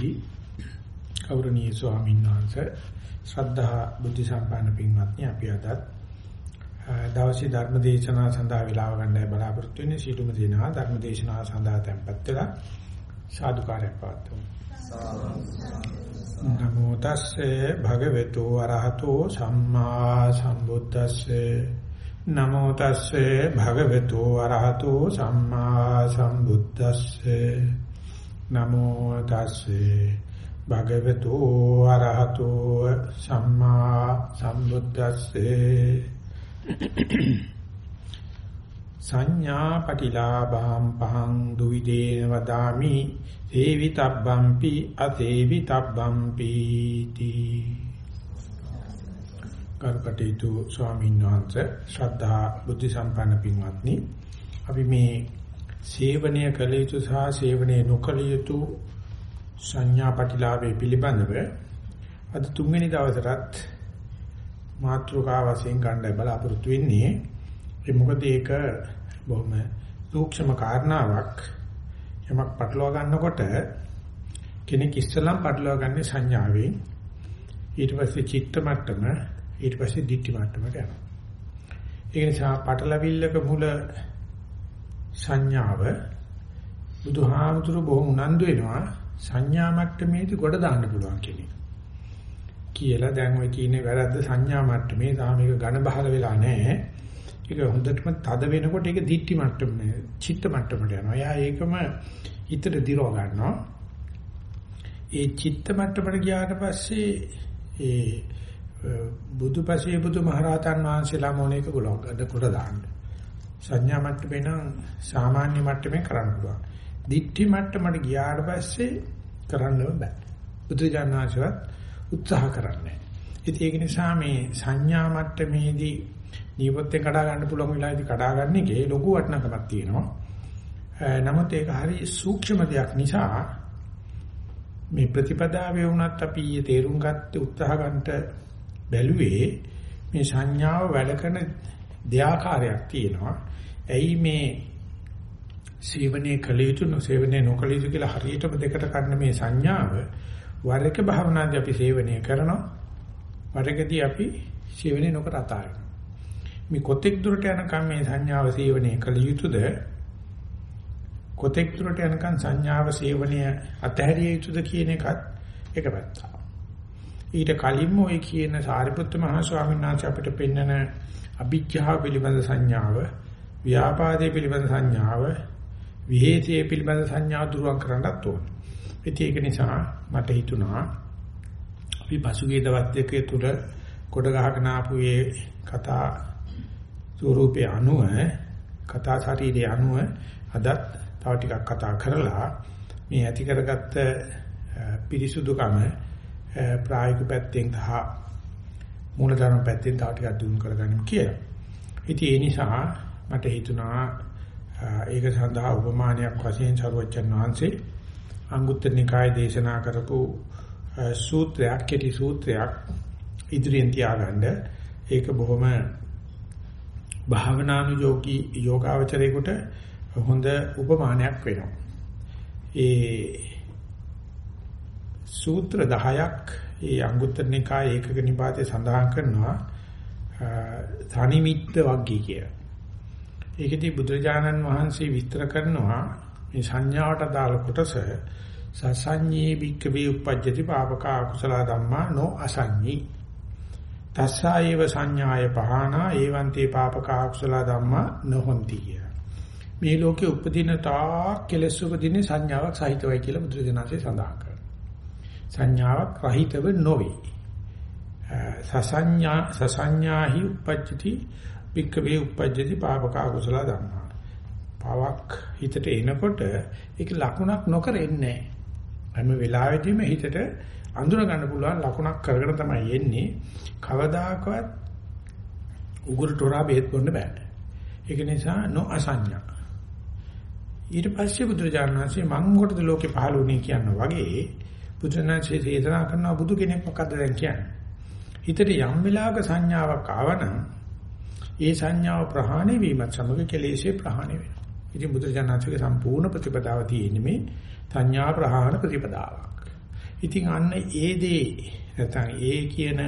අවසරයි ගෞරවනීය ස්වාමීන් වහන්සේ ශ්‍රද්ධා බුද්ධ සම්පන්න පින්වත්නි අපි අද දවසේ ධර්ම දේශනාව සඳහා වේලාව ගන්නයි බලාපොරොත්තු වෙන්නේ. සීලුම දිනා ධර්ම දේශනාව සඳහා tempත් වෙලා සාදුකාරයක් පවත්වමු. නමෝ තස්සේ භගවතු වරහතෝ සම්මා සම්බුද්දස්සේ. නමෝ තස්සේ භගවතු වරහතෝ සම්මා සම්බුද්දස්සේ. නමෝ තස්සේ භගවතු අරහතෝ සම්මා සම්බුද්දස්සේ. සංඥා පටිලාභම් පහං දුවිදේන වදාමි. ඒවිතබ්බම්පි අතේවිතබ්බම්පි තී. කර්කටේතු ස්වාමීන් වහන්සේ ශ්‍රද්ධා බුද්ධ සම්පන්න පින්වත්නි අපි මේ සේවනය කළ යුතු සහ සේවනය නොකළ යුතු සංඥා ප්‍රතිලාභයේ පිළිබඳව අද තුන්වෙනි දවසටත් මාත්‍රිකා වශයෙන් ගන්න බලාපොරොත්තු වෙන්නේ. ඒ මොකද ඒක බොහොම සූක්ෂම කාරණාවක්. යමක් පටලවා ගන්නකොට කෙනෙක් ඉස්සලම් පටලවා ගන්නේ සංඥාවෙන්. ඊට පස්සේ චිත්ත මට්ටම ඊට පස්සේ දිට්ඨි මට්ටමට යනවා. ඒ නිසා පටලවිල්ලක මුල සංඥාව බුදුහාමුදුරු බොහොම උනන්දු වෙනවා සංඥා මට්ටමේදී ගොඩ දාන්න පුළුවන් කෙනෙක්. කියලා දැන් ඔය කියන්නේ වැරද්ද සංඥා මට්ටමේ තාම මේක ඝන බහල වෙලා නැහැ. ඒක හොඳටම තද වෙනකොට ඒක දිට්ටි මට්ටමේ චිත්ත මට්ටමට යනවා. එයා ඒකම හිතට දිරව ගන්නවා. ඒ චිත්ත මට්ටමට ගියාට පස්සේ ඒ බුදුපසේ බුදුමහරහතන් වහන්සේලා මොනේක ගොඩ කොට දාන්න. සංඥා මට්ටමේ නම් සාමාන්‍ය මට්ටමේ කරන්න පුළුවන්. දිට්ඨි මට්ටමට ගියාට පස්සේ කරන්න බෑ. බුදුජානනාංශවත් උත්සාහ කරන්නේ. ඉතින් ඒක නිසා මේ සංඥා මට්ටමේදී නියපොත්තෙන් කඩා ගන්න පුළුවන් වෙලාවේදී කඩා ගන්න එකේ ලොකු වටිනකමක් තියෙනවා. නමුත් ඒක හරි සූක්ෂම දෙයක් නිසා මේ ප්‍රතිපදාවේ වුණත් අපි ඊයේ තේරුම් ගත්ත උත්සාහ ගන්නට බැලුවේ මේ සංඥාව වැඩ කරන දෙආකාරයක් තියෙනවා. ඇයි මේ සේවනයේ කළ යුතු නොසේවනයේ නොකළ යුතු කියලා හරියටම දෙකට ගන්න මේ සංඥාව වර එක භාවනාදී අපි සේවනය කරනවා වර එකදී අපි සේවනයේ නොකර අතාරිනවා. මේ කොතෙක් දුරට යනකම් මේ සංඥාව සේවනයේ කළ යුතුද කොතෙක් දුරට යනකම් සංඥාව සේවනය අතහැරිය යුතුද කියන එකත් එක පැත්තක්. ඊට කලින්ම ඔය කියන සාරිපුත්ත මහ ස්වාමීන් වහන්සේ අපිට පෙන්වන අභිජ්ජා පිළිබඳ සංඥාව, ව්‍යාපාදයේ පිළිබඳ සංඥාව, විහෙතයේ පිළිබඳ සංඥාව දුරුවන් කරන්නත් ඕන. ඉතින් ඒක නිසා මට හිතුණා අපි පසුගිය දවස් දෙකේ තුල කොට ගහගෙන ආපු මේ කතා ස්වරූපේ අනුව කතා ශරීරයේ අනුව අදත් තව ටිකක් කතා කරලා මේ ඇති කරගත්ත පිරිසුදුකම ප්‍රායෝගික පැත්තෙන් සහ මූලධර්ම පැත්තෙන් තව ටිකක් දියුණු කරගන්න කියලා. ඉතින් ඒ නිසා මට හිතුණා ඒක සඳහා උපමානයක් වශයෙන් සරුවච්චන් වහන්සේ අංගුත්තර නිකායේ දේශනා කරපු සූත්‍රයක් කෙටි සූත්‍රයක් ඉදිරියෙන් තියාගන්න ඒක බොහොම භාවනානුයෝගී යෝගාවචරයේකට හොඳ උපමානයක් වෙනවා. ඒ සූත්‍ර 10ක් ඒ අංගුත්තර නිකායේ ඒකක නිපාතේ සඳහන් කරනවා තනිමිත්ත වග්ගී කියලා. ඒකදී බුදුරජාණන් වහන්සේ විස්තර කරනවා මේ සංඥාවට අදාළ කොටස සසඤ්ඤේ භික්ඛවේ උපජ්ජති පාපක අකුසල ධම්මා නො අසඤ්ඤී. තස්සායව සංඥාය පහනා ඒවන්තේ පාපක අකුසල ධම්මා නොහොಂತಿ මේ ලෝකේ උපදින තා කෙලෙස් උපදින සංඥාවක් සහිතවයි කියලා බුදුරජාණන්සේ සඳහන් කරනවා. සංඥාවක් රහිතව නොවේ. සසඤ්ඤා සසඤ්ඤාහි උපජ්ජති භික්ඛවේ උපජ්ජති පාපක අකුසල ධම්මා. පවක් හිතට එනකොට ඒක ලකුණක් නොකර එන්නේ හැම වෙලාවෙදීම හිතට අඳුන ගන්න පුළුවන් ලකුණක් කරගෙන තමයි එන්නේ. කවදාකවත් උගුර තොරා බෙහෙත් බොන්න බෑ. ඒක නිසා නොඅසඤ්ඤා. ඊට පස්සේ බුදුරජාණන් වහන්සේ මං මොකටද ලෝකේ පහළ වුණේ කියන වගේ බුදුරජාණන්සේ දේශනා කරන බුදු කෙනෙක් මොකද්ද දැන් කියන්නේ හිතට යම් වෙලාවක සංඥාවක් ආවනම් ඒ සංඥාව ප්‍රහාණය වීමත් සමග කෙලෙසේ ප්‍රහාණය වෙනවා. ඉතින් බුදුරජාණන්සේගේ සම්පූර්ණ ප්‍රතිපදාව තියෙන්නේ මේ සංඥා ප්‍රහාණ ප්‍රතිපදාවක්. ඉතින් අන්න ඒ දේ නැත්නම් ඒ කියන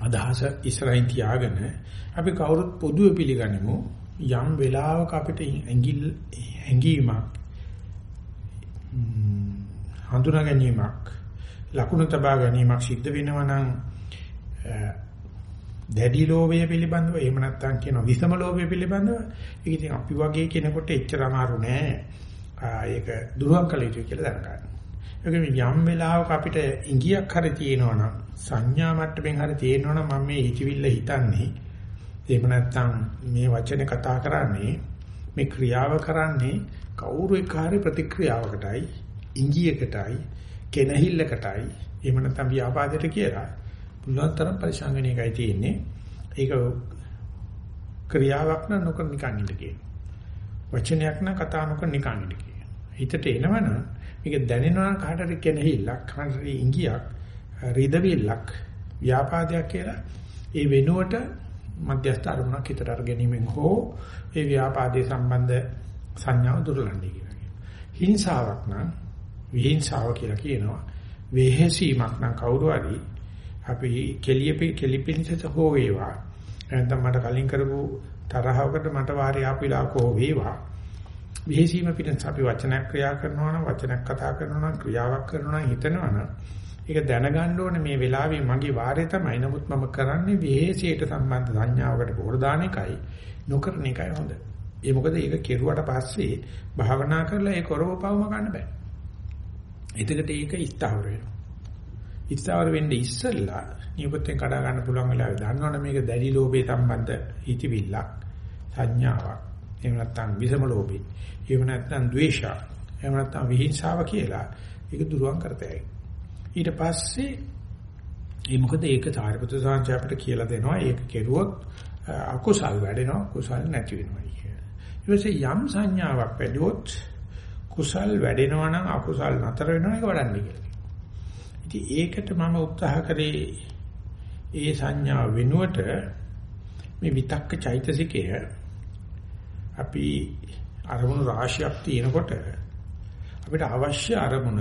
අදහස ඉස්සරහින් තියාගෙන අපි කවුරුත් පොදුවේ පිළිගනිමු යම් වෙලාවක අපිට ඇඟිල් හැඟීමක් හඳුනා ගැනීමක් ලකුණු තබා ගැනීමක් සිද්ධ වෙනවා නම් දැඩි ලෝභය පිළිබඳව එහෙම නැත්නම් කියන විසම ලෝභය පිළිබඳව ඒක ඉතින් අපි වගේ කෙනෙකුට එච්චර අමාරු නෑ. ඒක දුරුවන් කළ යුතුයි කියලා දැනගන්න. ඒක යම් වෙලාවක අපිට ඉංගියක් හරි තියෙනවා නම් සංඥා මට්ටමින් හරි තියෙනවා නම් මම මේ හිතවිල්ල හිතන්නේ. එහෙම නැත්නම් මේ වචනේ කතා කරන්නේ මේ ක්‍රියාව කරන්නේ කවුරු එකාරී ප්‍රතික්‍රියාවකටයි ඉංගියකටයි කෙනහිල්ලකටයි එහෙම නැත්නම් ව්‍යාපාදයට කියලා පුළුවන් තරම් පරිශාන් වෙන එකයි තියෙන්නේ. ඒක ක්‍රියාවක් නම් නොකර නිකන් ඉඳ කියන වචනයක් නම් කතා නොකර නිකන් ඉඳ කියන හිතට එනවනම් මේක දැනෙනවා කාටද කෙනහිල්ලක් කාටද ඉංගියක් රිදවිල්ලක් ව්‍යාපාදයක් කියලා ඒ වෙනුවට මධ්‍යස්ථ අරමුණක් හිතට අර ගැනීමෙන් හෝ ඒ ව්‍යාපාදයේ සම්බන්ධ සංඥාව දුරලන්නේ කියලා කියනවා. හිංසාවක් නම් විහිංසාව කියලා කියනවා. වෙහෙසීමක් නම් කවුරු හරි අපි කෙලියෙපි කෙලිපින්සත හෝ වේවා. නැත්නම් මට කලින් කරපු තරහවකට මට වාරේ ආපු විලාක හෝ වේවා. විහෙසීම පිටත් අපි වචනයක් ක්‍රියා කරනවා නම් වචනයක් කතා කරනවා නම් ක්‍රියාවක් කරනවා නම් හිතනවා නම් ඒක දැනගන්න ඕනේ මේ වෙලාවේ මගේ වාරය තමයි. නමුත් මම කරන්නේ විහෙසයට සම්බන්ධ සංඥාවකට පොර දාන එකයි නොකරන එකයි හොඳ. ඒ මොකද ඒක කෙරුවට පස්සේ භාවනා කරලා ඒ කරවපවම ගන්න බෑ. එතකට ඒක ඉස්තාවර වෙනවා. ඉස්තාවර වෙන්නේ ඉස්සෙල්ලා නියපොත්තෙන් කඩා ගන්න පුළුවන් වෙලාවේ දන්නවනේ මේක දැඩි ලෝභේ සම්බන්ධ හිතවිල්ලක් සංඥාවක්. එහෙම නැත්නම් විසම ලෝභේ. එහෙම නැත්නම් ද්වේෂය. එහෙම නැත්නම් විහිංසාව කියලා ඒක දුරුවන් කරතයි. ඊට පස්සේ ඒ මොකද ඒක සාරිපුත්‍ර සාංශය අපිට කියලා දෙනවා ඒක කෙරුවොත් අකුසල් වැඩෙනවා කුසල් නැති වෙනවා කියලා. ඊට පස්සේ යම් සංඥාවක් වැඩිවොත් කුසල් වැඩෙනවා නම් අකුසල් නතර වෙනවා ඒක වඩන්නේ කියලා. ඉතින් ඒකට මම උත්සාහ කරේ ඒ සංඥා වෙනුවට මේ විතක්ක චෛතසිකය අපි අරමුණු රාශියක් තියෙනකොට අපිට අවශ්‍ය අරමුණ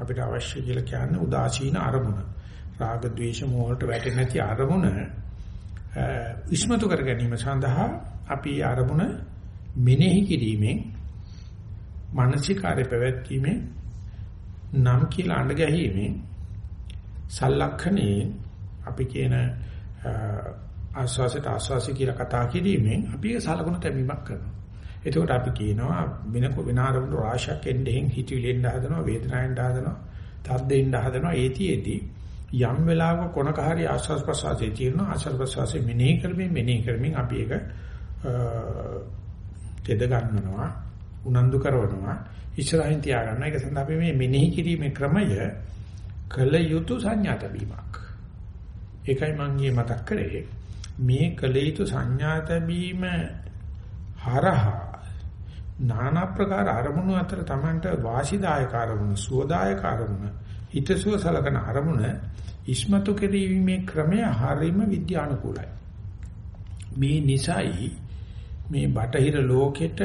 අපිට අවශ්‍ය කියලා කියන්නේ උදාසීන අරමුණ. රාග ద్వේෂ මෝහයට වැටෙන්නේ නැති අරමුණ විස්මතු කර ගැනීම සඳහා අපි අරමුණ මෙනෙහි කිරීමෙන් මානසිකාරය පැවැත්වීමෙන් නම් කියලා අඬ ගැහිීමෙන් සලක්ෂණේ අපි කියන ආස්වාසයට ආස්වාසි කියලා කතා කිරීමෙන් අපි ඒ සලකුණු තැබීමක් කරනවා. එතකොට අපි කියනවා වෙන වෙන ආරමුණු රාශියක් එන්නෙන් හිතවිලෙන් හදනවා වේදනාවෙන් හදනවා තද්දෙන් හදනවා ඒතිෙදී යම් වෙලාවක කොනක හරි ආස්වාස් ප්‍රසවාසයේ තියෙන ආස්වාස් ප්‍රසවාසයේ මෙනෙහි කරමින් මෙනෙහි කරමින් අපි ඒක තෙද ගන්නවා උනන්දු කරනවා ඉස්සරහින් තියාගන්න ඒක සඳහා අපි මේ මෙනෙහි කිරීමේ ක්‍රමය කල යුතු සංඥා තැබීමක්. ඒකයි මම ගියේ මතක් කරේ. මේ කල යුතු සංඥා තැබීම හරහා নানা ප්‍රකාර අරමුණු අතර Tamanට වාසිදායක අරමුණ, සුවදායක අරමුණ, හිතසුව සලකන අරමුණ ඉස්මතු කිරීමේ ක්‍රමය හරීම විද්‍යානුකූලයි. මේ නිසයි මේ බටහිර ලෝකෙට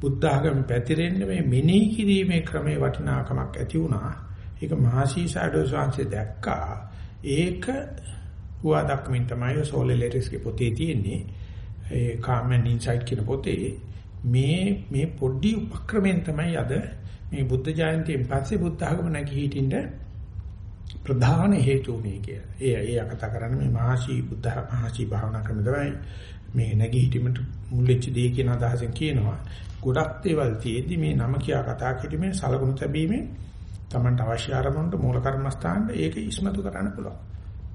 බුද්ධ ආගම පැතිරෙන්න මේ මෙනෙහි කිරීමේ ක්‍රමේ වටිනාකමක් ඇති වුණා. ඒක මහසී සාඩෝ සංසේ දැක්කා. ඒක හුවා දක්මින් තමයි සෝලෙලරිස්ගේ පොතේ තියෙන්නේ. ඒ කාමෙන් ඉන්සයිට් කියන පොතේ මේ මේ පොඩි උපක්‍රමෙන් තමයි අද මේ බුද්ධ ජයන්තියෙන් පස්සේ බුද්ධ ආගම නැගී හිටින්න ප්‍රධාන හේතු උනේ කියලා. ඒ ඒ කතා කරන්නේ මේ මහසි බුද්ධ මහසි භාවනා ක්‍රම තමයි මේ නැගී හිටීමට මුල් වෙච්ච දේ කියන අදහසෙන් කියනවා. ගොඩක් දේවල් තියෙද්දි මේ නම කියා කතා කිරීමෙන් සලකුණු තැබීමෙන් Tamanට අවශ්‍ය ආරමුණට මූල කර්මස්ථානට ඒක ඉස්මතු කරන්න පුළුවන්.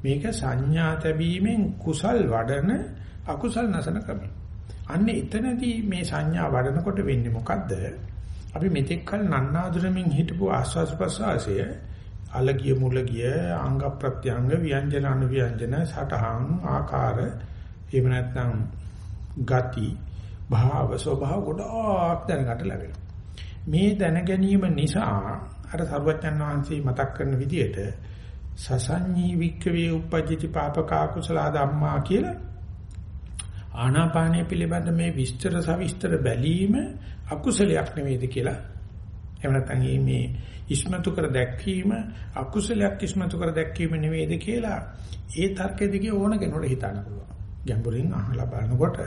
මේක සංඥා තැබීමෙන් කුසල් වඩන අකුසල් නැසන ක්‍රමයි. අන්න එතනදී මේ සංඥා වඩනකොට වෙන්නේ මොකද්ද? අපි මෙතෙක් කල නන්නාඳුරමින් හිටපු ආස්වාස් ප්‍රසවාසය අලගිය මුලගිය අංග ප්‍රත්‍යංග ව්‍යංජන අනුව්‍යංජන සටහන් ආකාර එහෙම නැත්නම් ගති භාව ස්වභාව ගොඩක් දැනගන්න ලැබෙනවා. මේ දැන ගැනීම නිසා අර සර්වඥාන් වහන්සේ මතක් කරන විදිහට සසඤ්ඤී වික්කවේ උපජ්ජති පාපක කුසල ධම්මා කියලා ආනාපානය පිළිබඳ මේ විස්තර සවිස්තර බැලීම අකුසලයක් නෙවෙයිද කියලා එහෙම නැත්නම් මේ ඉස්මතු කර දැක්වීම අකුසලයක් ඉස්මතු කර දැක්වීම නෙවෙයිද කියලා ඒ තර්කෙ දිගේ ඕන කෙනෙකුට හිතන්න පුළුවන්. ගැඹුරින් අහලා බලනකොට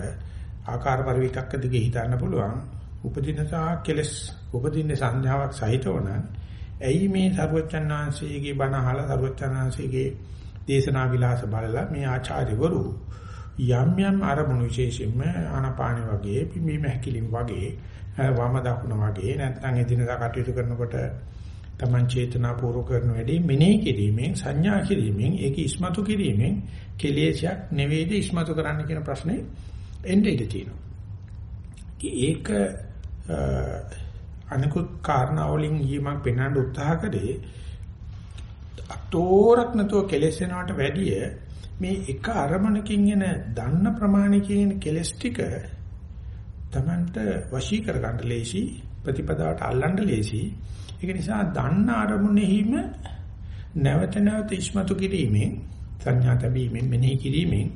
ආකාර පරිවිතක්ක දිගේ හිතන්න පුළුවන්. උපදිනසා කෙලස් උපදින්න සංඥාවක් සහිතව නම් ඇයි මේ සර්වචන්නාංශයේ බණ අහලා සර්වචන්නාංශයේ දේශනා විලාස බලලා මේ ආචාර්යවරු යම් යම් අරමුණු විශේෂයෙන්ම ආනාපාන වගේ පිම්බීම හැකිලිම වගේ වම දකුණ වගේ නැත්නම් එදිනදා කටයුතු කරනකොට Taman චේතනා පූර්වක කරන වැඩේ මෙනෙහි කිරීමෙන් සංඥා කිරීමෙන් ඒක ඉස්මතු කිරීමෙන් කෙලෙසයක් නෙවෙයිද ඉස්මතු කරන්න කියන ප්‍රශ්නේ එන්නේ ඉඳී තියෙනවා. ඒක අනිකුත් කාරණා වලින් ඊමක් පෙන්වන්න උත්සාහ කරේ අතෝරක් නැතුව කෙලෙසෙනවට වැඩිය මේ එක අරමුණකින් එන දන්න ප්‍රමාණිකයෙන් කෙලස් ටික Tamanට වශී කර ගන්න ලේසි ප්‍රතිපදාවට අල්ලන්න ලේසි. ඒක නිසා දන්න අරමුණෙහිම නැවත නැවත ඉස්මතු කිරීමෙන් සංඥා තැබීමෙන් මෙනෙහි කිරීමෙන්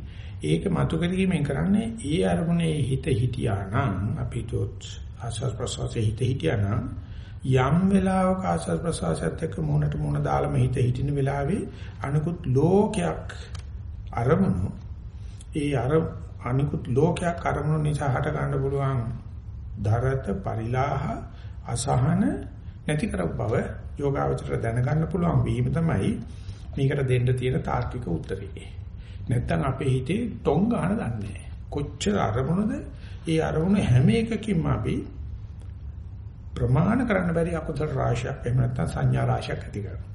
ඒක මතු කිරීමෙන් කරන්නේ ඒ අරමුණේ හිත හිටියා නම් අපි තොත් ආස්වාද ප්‍රසවාසයේ හිත හිටියා නම් යම් වෙලාවක ආස්වාද ප්‍රසවාසයත් එක්ක මොනට මොන දාලම හිත හිටින වෙලාවේ අනිකුත් ලෝකයක් අරමුණු ඒ අර අනිකුත් ලෝකයක් අරමුණු නිසා හට ගන්න පුළුවන් දරත පරිලාහ අසහන නැති කර බව යෝගාවචර දැනගන්න පුළුවන් වීම තමයි මේකට දෙන්න තියෙන තාර්කික උත්තරේ. නැත්තම් අපේ හිතේ ටොං ගන්න දන්නේ කොච්චර අරමුණද ඒ අරමුණ හැම එකකින්ම අපි ප්‍රමාණ කරන්න බැරි අකුසල රාශියක් එහෙම නැත්නම් සංඥා රාශියක් ඇති කරනවා.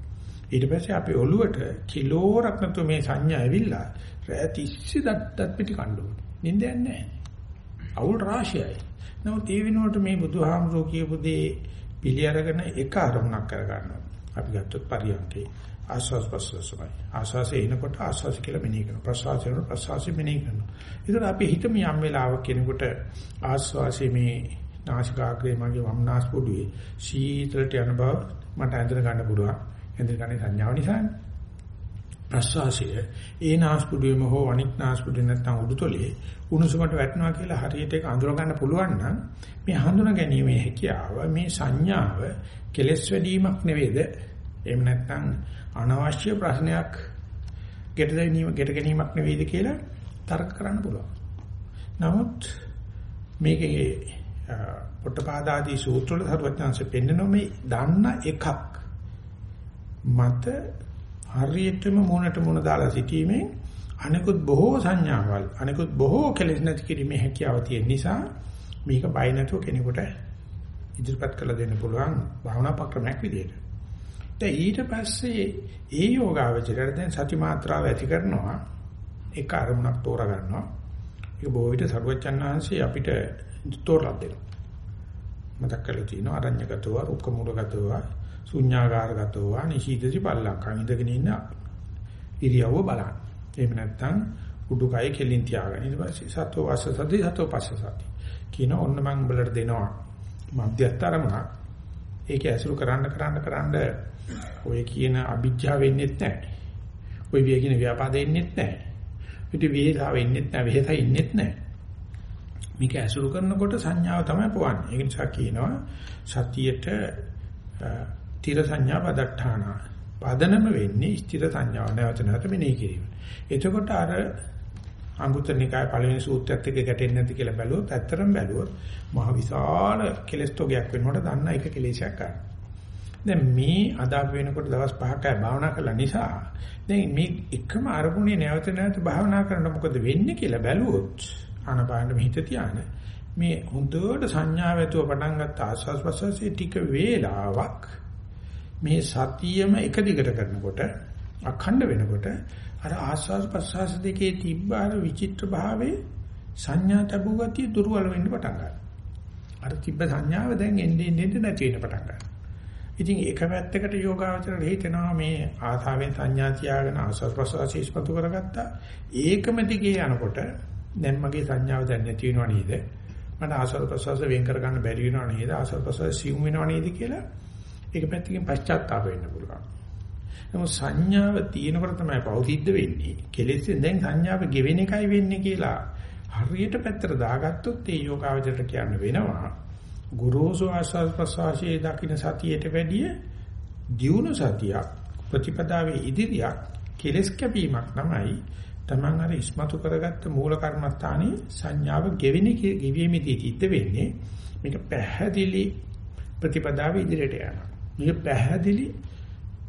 ඊට පස්සේ අපි ඔළුවට කිලෝරක් නැතු මේ සංඥා ඇවිල්ලා රැ 30 දත් පිටි කන්න ඕනේ. නින්දයක් නැහැ. අවුල් රාශියයි. නමුත් ඒ වෙනුවට මේ බුදුහාමුදුරුවෝ කියපු දේ පිළි අරගෙන එක අරමුණක් කර ගන්නවා. අපි ගත්තොත් පරියන්කේ ආස්වාස් ප්‍රසවාසයි. ආස්වාසේ එනකොට ආස්වාස කියලා මෙනෙහි කරනවා. ප්‍රසවාසය එනකොට ප්‍රසවාසය මෙනෙහි කරනවා. ඒකට අපි හිතමු යම් වෙලාවක කෙනෙකුට ආස්වාසේ මේ නාසිකාග්‍රේ මගේ වම් නාස්පුඩුවේ සීතලට යන බව මට ඇඳගෙන ගන්න පුළුවන්. ඇඳගෙන ගන්න සංඥාව නිසානේ. ප්‍රසවාසය ඒ නාස්පුඩුවේම හෝ අනික් නාස්පුඩුවේ නැත්නම් උඩුතොලේ උණුසුමට වැටෙනවා කියලා හරියට ඒක අඳුර ගන්න පුළුවන් නම් මේ හඳුනා ගැනීමේ හැකියාව මේ සංඥාව කෙලස් වැඩිවීමක් නෙවෙයිද? එහෙම නැත්නම් අනවශ්‍ය ප්‍රශ්නයක් ගෙට ගැනීම ගෙට ගැනීමක් නෙවෙයිද කියලා තර්ක කරන්න පුළුවන්. නමුත් මේකේ පොට්ටපාදාදී සූත්‍ර වල සර්වඥාන්සේ පෙන්නන මේ දන්න එකක් මත හරියටම මොනට මොන දාලා සිටීමෙන් අනිකුත් බොහෝ සංඥාවල් අනිකුත් බොහෝ කෙලෙස් නැති කිරීමේ හැකියාව තියෙන නිසා මේක බය නැතුව කෙනෙකුට ඉදිරිපත් කළ දෙන්න පුළුවන් භාවනා ප්‍රක්‍රමයක් විදියට. දැන් ඊට පස්සේ ඒ යෝගාවචරය දැන් සති මාත්‍රාව ඇති කරනවා එක අරමුණක් තෝරා ගන්නවා. ඒක බොහෝ විට සරුවච්චන් වහන්සේ අපිට තෝරලා දෙනවා. මතක් කරලා තියෙනවා අරඤ්‍යගතව, රුක්කමූලගතව, ශුඤ්ඤාගාරගතව, නිශීදසි පල්ලංකම් ඉඳගෙන ඉන්න ඉරියව්ව බලන්න. එහෙම නැත්නම් උඩුකය කෙලින් තියාගන්න. ඊට පස්සේ සතෝ වාස සති සතෝ පස්ස සති. කියන ඔන්න මම උඹලට දෙනවා මධ්‍යස්ථ අරමුණක්. ඒක ඇසුරු කරන්න කරන්න කරන්න ඔය කියන අභිජ්ජා වෙන්නේ නැහැ. ඔය විය කියන ව්‍යාපාදෙ ඉන්නේ නැහැ. පිට විහෙසා වෙන්නේ නැහැ, වෙහෙසා ඉන්නේ නැහැ. මේක ඇසුරු කරනකොට සංඥාව තමයි පවන්නේ. ඒ නිසා කියනවා සතියට තිර සංඥා පදට්ඨාන. පදනම වෙන්නේ ස්ථිර සංඥාව නැවත නැවත මෙනෙහි කිරීම. එතකොට අර අංගුත්තර නිකාය පළවෙනි සූත්‍රයත් එක්ක ගැටෙන්නේ නැති කියලා බැලුවොත් ඇත්තරම් බැලුවොත් මහ විශාල කෙලස් තෝගයක් වෙනකොට දන්න එක කෙලෙසයක් ගන්න. දැන් මේ අදාප වෙනකොට දවස් 5ක් භාවනා කළා නිසා දැන් මේ එකම අරමුණේ නැවත නැවත භාවනා කරනකොට මොකද වෙන්නේ කියලා බැලුවොත් ආනපානෙ හිත තියාන මේ හොඳට සංඥාව ඇතුව පටන් ගත්ත ආස්වාස් ප්‍රසවාසයේ ටික වේලාවක් මේ සතියම එක දිගට කරනකොට අඛණ්ඩ වෙනකොට අර ආස්වාස් ප්‍රසවාස දෙකේ තිබ්බ අර විචිත්‍ර භාවයේ සංඥා තබු ගතිය දුර්වල වෙන්න පටන් ගන්නවා. අර තිබ්බ සංඥාව දැන් එන්නේ එන්නේ නැති වෙන්න පටන් ගන්නවා. ඉතින් එක පැත්තකට යෝගාවචර හිතෙනවා මේ ආසාවෙන් සංඥා තියාගෙන ආස්වාස් ප්‍රසවාස ඉස්පතු කරගත්තා. ඒකම දිගේ යනකොට දැන් මගේ සංඥාව දැන් නැති වෙනව නේද? මට ආස්වාද ප්‍රසවාස වෙන් කර ගන්න බැරි වෙනව නේද? ආස්වාද ප්‍රසවාස සිවුම් වෙනව නේද කියලා ඒක පැත්තකින් පශ්චාත්තාප වෙන්න පුළුවන්. නමුත් සංඥාව තියෙනකොට තමයි පෞසිද්ධ වෙන්නේ. කෙලෙසෙන් දැන් සංඥාව ගෙවෙන එකයි වෙන්නේ කියලා හරියට පැත්තට දාගත්තොත් ඒ යෝගාවචරයට කියන්න වෙනවා. ගුරුසු ආස්වාද ප්‍රසවාසයේ දකින්න සතියට වැඩිය දියුණු සතියක් ප්‍රතිපදාවේ ඉදිරියක් කෙලස් කැපීමක් තමයි Taman අර ඉස්මතු කරගත්ත මූල කර්මස්ථානයේ සංඥාව ගෙවෙන ගෙවීමේදී සිද්ධ වෙන්නේ මේක පැහැදිලි ප්‍රතිපදාවේ ඉදිරියට යනවා. මේක පැහැදිලි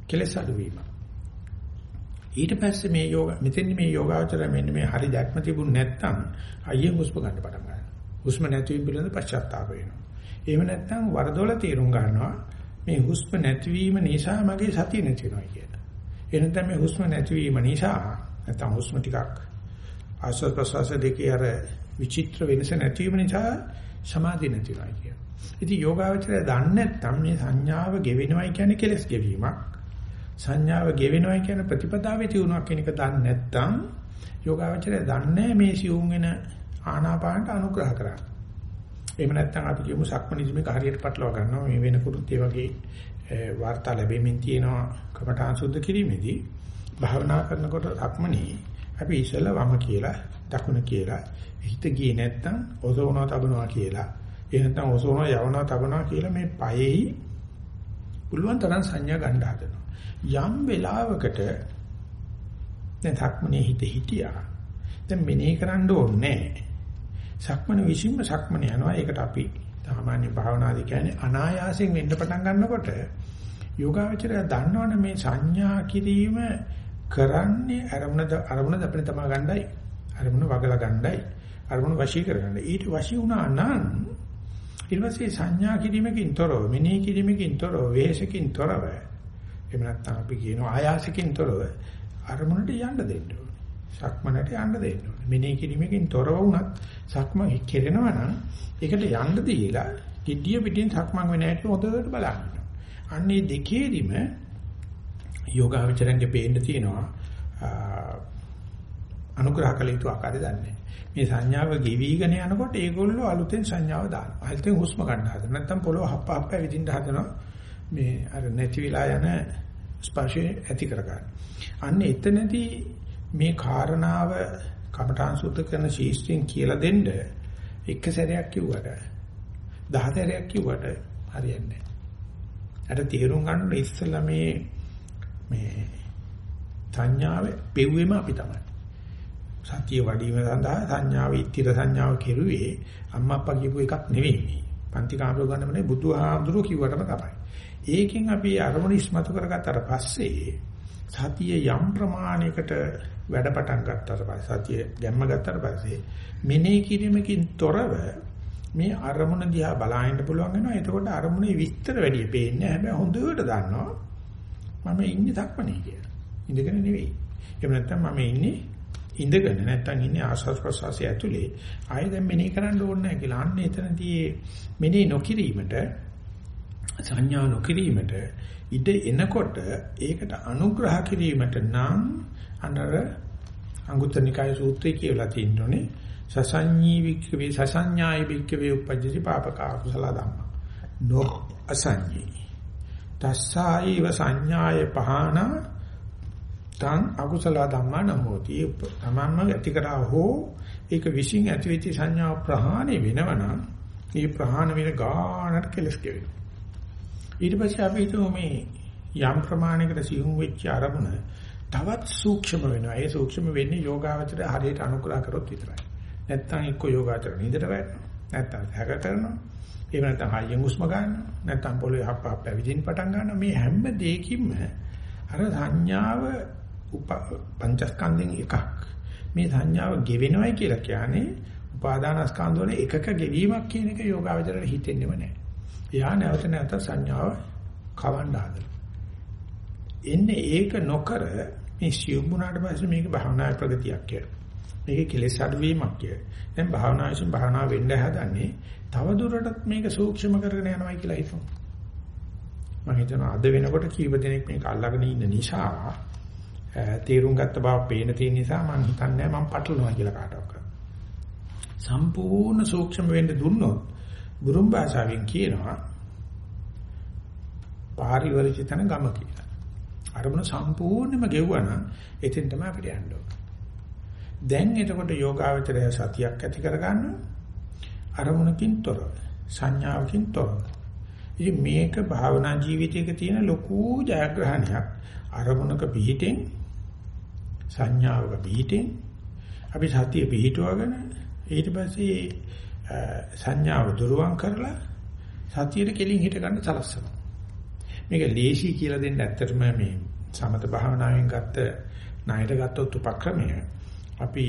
කෙලස් අඩුවීම. ඊට පස්සේ මේ යෝග මෙතෙන් මේ යෝගාචර මෙන්න මේ හරි දැක්ම තිබුණ නැත්නම් අයියෙන් හුස්ම ගන්න පටන් ගන්නවා. හුස්ම නැතිවීම පිළිබඳ පශ්චාත්තාප වෙනවා. එහෙම නැත්නම් වරදොල තීරුම් ගන්නවා මේ හුස්ම නැතිවීම නිසා මගේ සතිය නැති වෙනවා කියලා. එහෙනම් මේ හුස්ම නැතිවීම නිසා නැත්නම් හුස්ම ටිකක් ආස්වාද ප්‍රසවාස දෙකේ අර විචිත්‍ර වෙනස නැතිවීම නිසා සමාධිය නැති වෙනවා කියනවා. ඉතින් යෝගාවචරය දන්නේ නැත්නම් මේ සංඥාව ගෙවෙනවයි කියන්නේ කෙලස් ගෙවීමක්. සංඥාව ගෙවෙනවයි කියන ප්‍රතිපදාවේ තියුණක් කියන එක දන්නේ නැත්නම් යෝගාවචරය දන්නේ මේ සියුම් වෙන ආනාපානට අනුග්‍රහ කරා. එහෙම නැත්නම් අපි කියමු සක්මනිස්මේක හරියට පටලවා ගන්නවා මේ වෙනකුරුත් ඒ වගේ වාර්තා ලැබෙමින් තියෙනවා කමඨාන් සුද්ධ කිරීමේදී භාවනා කරනකොට සක්මනේ අපි ඉස්සෙල්ලා වම කියලා දකුණ කියලා. හිත ගියේ නැත්නම් ඔසවනවා තබනවා කියලා. ඒ නැත්නම් ඔසවනවා යවනවා තබනවා කියලා මේ පයෙහි පුළුවන් තරම් සංඥා ගන්න හදනවා. යම් වෙලාවකට දැන් සක්මනේ හිත හිටියා. දැන් මෙනෙහි කරන්න ඕනේ සක්මන විසින්ම සක්මන යනවා. ඒකට අපි සාමාන්‍ය භාවනාදී කියන්නේ අනායාසයෙන් වෙන්න පටන් ගන්නකොට යෝගාවචරය දන්නවනේ මේ සංඥා කිරීම කරන්නේ අරමුණ අරමුණ අපිට තමා ගන්නයි අරමුණ වගලා ගන්නයි. අරමුණ වශී කරගන්න ඊට වශී වුණා නම් ඊට පස්සේ සංඥා කිරීමකින් තොරව මෙනෙහි කිරීමකින් තොරව වේශකින් තොරව එහෙම නැත්නම් අපි කියනවා ආයාසකින් තොරව අරමුණට යන්න දෙන්න ඕනේ. සක්මනට යන්න දෙන්න ඕනේ. මෙනෙහි කිරීමකින් තොරව වුණත් සක්ම කෙරෙනවා නම් ඒකට යන්න දීලා කිඩිය පිටින් සක්මන් වෙන හැටි හොඳට බලන්න. අන්නේ දෙකේදිම යෝගාවචරංගේ පේන්න තියෙනවා අනුග්‍රහ කළ යුතු ආකාරය දන්නේ. මේ සංඥාව ගෙවිගෙන යනකොට ඒගොල්ලෝ අලුතෙන් සංඥාව දානවා. අලුතෙන් හුස්ම ගන්න හදන. නැත්තම් පොළොව හප්ප හප්ප විදින්න හදනවා. මේ අර නැති විලා යන ස්පර්ශය ඇති කරගන්න. අන්න එතනදී මේ කාරණාව කමඨාන් සුද්ධ කරන ශීස්ත්‍රයෙන් කියලා දෙන්න එක සැරයක් කිව්වට දහ සැරයක් කිව්වට හරියන්නේ නැහැ. අර තේරුම් ගන්න ඉස්සෙල්ලා මේ මේ සංඥාව පෙව්වෙම අපි තමයි. සතිය වඩීම සඳහා සංඥාව ඉතිර සංඥාව කෙරුවේ අම්මා අප්පා කියපු එකක් නෙවෙයි මේ. පන්ති කාමර ගන්නමනේ බුදුහාමුදුරුවෝ කිව්වටම තමයි. ඒකෙන් අපි අරමුණ ඉස්මතු කරගත්තට පස්සේ සතිය යම් ප්‍රමාණයකට වැඩ පටන් ගත්තට පස්සේ සතිය ගැම්ම ගත්තට පස්සේ මෙනෙහි කිරීමකින් තොරව මේ අරමුණ දිහා බලන්න පුළුවන් වෙනවා. එතකොට අරමුණේ විස්තර වැඩි පේන්නේ හැබැයි හොඳට දන්නවා මම ඉන්නේ ධක්මනේ කියලා. ඉඳගෙන නෙවෙයි. එහෙම නැත්නම් මම ඉන්නේ ඉඳගෙන නැත්නම් ඉන්නේ ආස්වාද ප්‍රසවාසය ඇතුලේ. ආයෙ දැන් මෙනෙහි කරන්න ඕනේ නැහැ කියලා. අන්න එතනදී මෙනෙහි නොකිරීමට සංඥා නොකිරීමට ඉඩ එනකොට ඒකට අනුග්‍රහ කිරීමට නම් අnder අංගුත්තර නිකාය සූත්‍රය කියලා තියෙනෝනේ සසඤ්ඤී වික්කවේ සසඤ්ඤාය වික්කවේ උපජ්ජති පාපක අකුසල ධම්ම නො අසඤ්ඤී තස්සායිව සංඥාය පහන තං අකුසල ධම්මා නමෝති තමන්ම ඇති කරා හෝ ඒක විශ්ින් ඇති වෙච්ච සංඥා ප්‍රහාණය වෙනවනම් ඒ ප්‍රහාණ වෙන ගානට කෙලස් කෙවෙනවා ඊට පස්සේ අපි හිතුව මේ යම් ප්‍රමාණයකට සිහුම් වෙච්ච අරමුණ තවත් සූක්ෂම වෙනවා. ඒ සූක්ෂම වෙන්නේ යෝගාවචරය හරියට අනුග්‍රහ කරොත් විතරයි. නැත්තම් එක්ක යෝගාචර නිදට වැටෙනවා. නැත්තම් හැක කරනවා. එහෙම නැත්නම් හයියෙන් හුස්ම ගන්නවා. නැත්තම් පොළවේ හප්ප හප්ප විදිහින් පටන් ගන්නවා. මේ හැම දෙයකින්ම අර සංඥාව පංචස්කන්ධෙන් එකක්. මේ සංඥාව ගෙවෙනවයි කියලා කියන්නේ උපාදානස්කන්ධ වල එකක ගෙවීමක් කියන එක යෝගාවචරයට හිතෙන්නේම නැහැ. එයා නැවත නැවත සංඥාව කවන්න හදනවා. එන්නේ ඒක නොකර මේ සියුම් වුණාට පස්සේ මේක භාවනා ප්‍රගතියක් කියලා. මේක කෙලෙස් අඩුවීමක් කියලා. දැන් භාවනාවෙන් භාවනා වෙන්න හදන්නේ තව දුරටත් මේක සූක්ෂම කරගෙන යනවා කියලා හිතමු. මම හිතනවා අද වෙනකොට කීප දෙනෙක් මේක අල්ලගෙන ඉන්න නිසා තීරුම් ගත්ත බව පේන තියෙන නිසා මම හිතන්නේ මම පටලනවා කියලා කාටවත්. සම්පූර්ණ සූක්ෂම වෙන්න දුන්නොත් බුරුම් භාෂාවෙන් කියනවා පාරිවර්ජිතන ගම කියලා. අරමුණ සම්පූර්ණයෙන්ම ගෙවුවා එතෙන් තමයි අපිට යන්න ඕන. දැන් එතකොට යෝගාවචරය සතියක් ඇති කරගන්න අරමුණකින් තොරව සංඥාවකින් තොරව. ඉතින් මේක භාවනා ජීවිතයක තියෙන ලොකු ජයග්‍රහණයක්. අරමුණක පිහිටෙන් සංඥාවක පිහිටෙන් අපි සතිය පිහිටුවගෙන ඊට පස්සේ සංඥාව දුරුවන් කරලා සතියේ කෙලින් හිට ගන්න සලස්සනවා. මේක ලේසි කියලා දෙන්න ඇත්තටම මේ සමත භාවනාවෙන් ගත්ත ණයට ගත්තොත් උපක්‍රමය අපි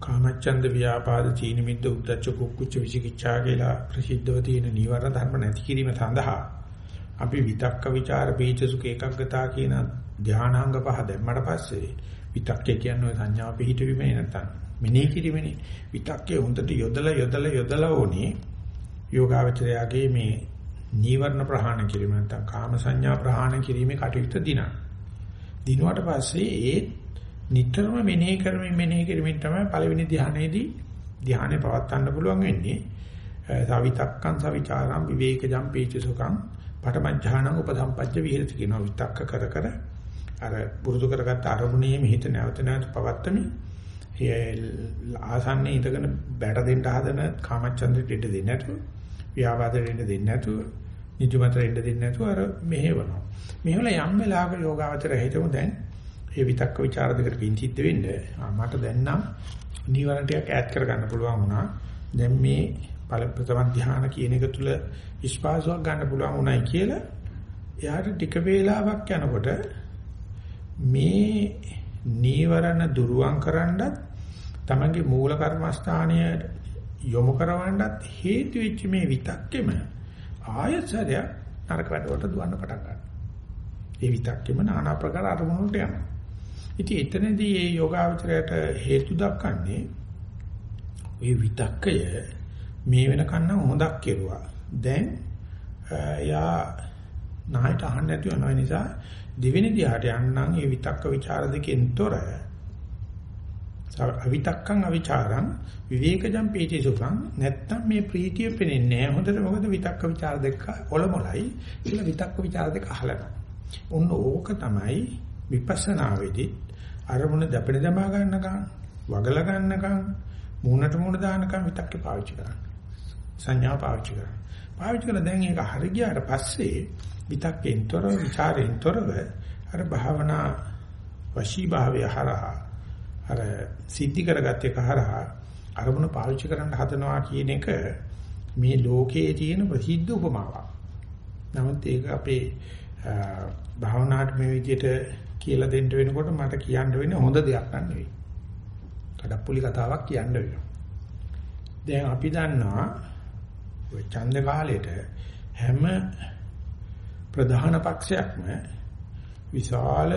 කාමච්ඡන්ද ව්‍යාපාද චීන මිද්ද උද්දච්ච කුක්කුච්ච විචිකිච්ඡා කියලා ප්‍රසිද්ධව තියෙන නීවරණ ධර්ම නැති කිරීම සඳහා අපි විතක්ක ਵਿਚාර බීජසුක ඒකග්ගතා කියන ධානාංග පහ දැම්මට පස්සේ විතක්කේ කියන්නේ සංඥා පිහිටවීමේ නැත්තම්. මෙනෙහි කිරීමනේ විතක්කේ හොඳට යොදලා යොදලා යොදලා ඕනේ යෝගාවචරයාගේ මේ නීවරණ ප්‍රහාණ කිරීම නැත්තම් කාම සංඥා ප්‍රහාණ කිරීමේ කටයුත්ත දිනන දිනුවට පස්සේ ඒ නිතරම මෙනෙහි කරමින් මෙනෙහි කරමින් තමයි පළවෙනි ධ්‍යානයේදී ධ්‍යානෙ පවත්වන්න පුළුවන් වෙන්නේ. සවිතක්කං සවිචාරං විවේකජම් පීචසුකං පඨමඥානං උපසම්පච්ච විහෙරති කියනවා විතක්ක කර කර අර පුරුදු කරගත්ත අරමුණේ මෙහිත නැවත නැවත පවත්තමින් ආසන්නයේ ඉඳගෙන බැට දෙන්න හදන කාමච්ඡන්දෙට දෙන්න දෙන්නේ නැතුව ව්‍යාපාදෙට දෙන්න දෙන්නේ නැතුව නිජමතට දෙන්න දෙන්නේ නැතුව අර මෙහෙවනවා. මෙහෙවල යම් වෙලාවක යෝගාවචර හිතමු දැන් ඒ විතක්ක ਵਿਚාර දෙකට පිංචිත් වෙන්න මට දැන් නම් නීවරණ ටිකක් ඈඩ් කරගන්න පුළුවන් වුණා. දැන් මේ ප්‍රථම ධ්‍යාන කියන එක තුල විශ්වාසයක් ගන්න පුළුවන් වුණයි කියලා එයාට ටික වේලාවක් යනකොට මේ නීවරණ දුරුවන් කරන්නත් තමන්ගේ මූල කර්මස්ථානය යොමු කරවන්නත් හේතු වෙච්ච මේ විතක්කෙම ආයසරය නරක වැඩවලට දුවන්න පටන් ගන්නවා. ඒ විතක්කෙම নানা ප්‍රකාර අරමුණු වලට යනවා. ඉතින් එතනදී මේ යෝගාවචරයට හේතු දක්වන්නේ ওই විතක්කය මේ වෙනකන් නම් හොඳක් කෙරුවා. දැන් යා නායට අහන්න නැතුව යන නිසා දෙවෙනි දිහාට යන්නම් ඒ විතක්ක ਵਿਚාර දෙකෙන් තොර. අවිතක්කං අවිචාරං විවේකජම් පීති සුඛං. නැත්තම් මේ ප්‍රීතිය පෙනෙන්නේ නැහැ. හොඳට මොකද විතක්ක ਵਿਚාර දෙක ඔලොමලයි. කියලා විතක්ක ਵਿਚාර දෙක අහලනවා ඔන්න ඕක තමයි විපස්සනා වෙදී අරමුණ දපින දමා ගන්නකම් වගලා ගන්නකම් මූණට මූණ දානකම් විතක්කේ පාවිච්චි කරන්නේ. සංඥා පාවිච්චි කරන්න. පාවිච්චි කරලා දැන් ඒක හරි ගියාට පස්සේ විතක්කෙන් තොරව ਵਿਚාරෙන් තොරව අර භාවනා වශී භාවය හරහා අර සිද්ධි කරගත්ත එක හරහා අරමුණ පාවිච්චි කරන්න හදනවා කියන එක මේ ලෝකයේ තියෙන ප්‍රසිද්ධ උපමාවක්. නමුත් ඒක අපේ භාවනාවට මේ විදිහට කියලා දෙන්න වෙනකොට මට කියන්න වෙන්නේ හොඳ දෙයක් නෙවෙයි. කඩප්පුලි කතාවක් කියන්න වෙනවා. දැන් අපි දන්නවා ඔය ඡන්ද කාලේට හැම ප්‍රධාන පක්ෂයක්ම විශාල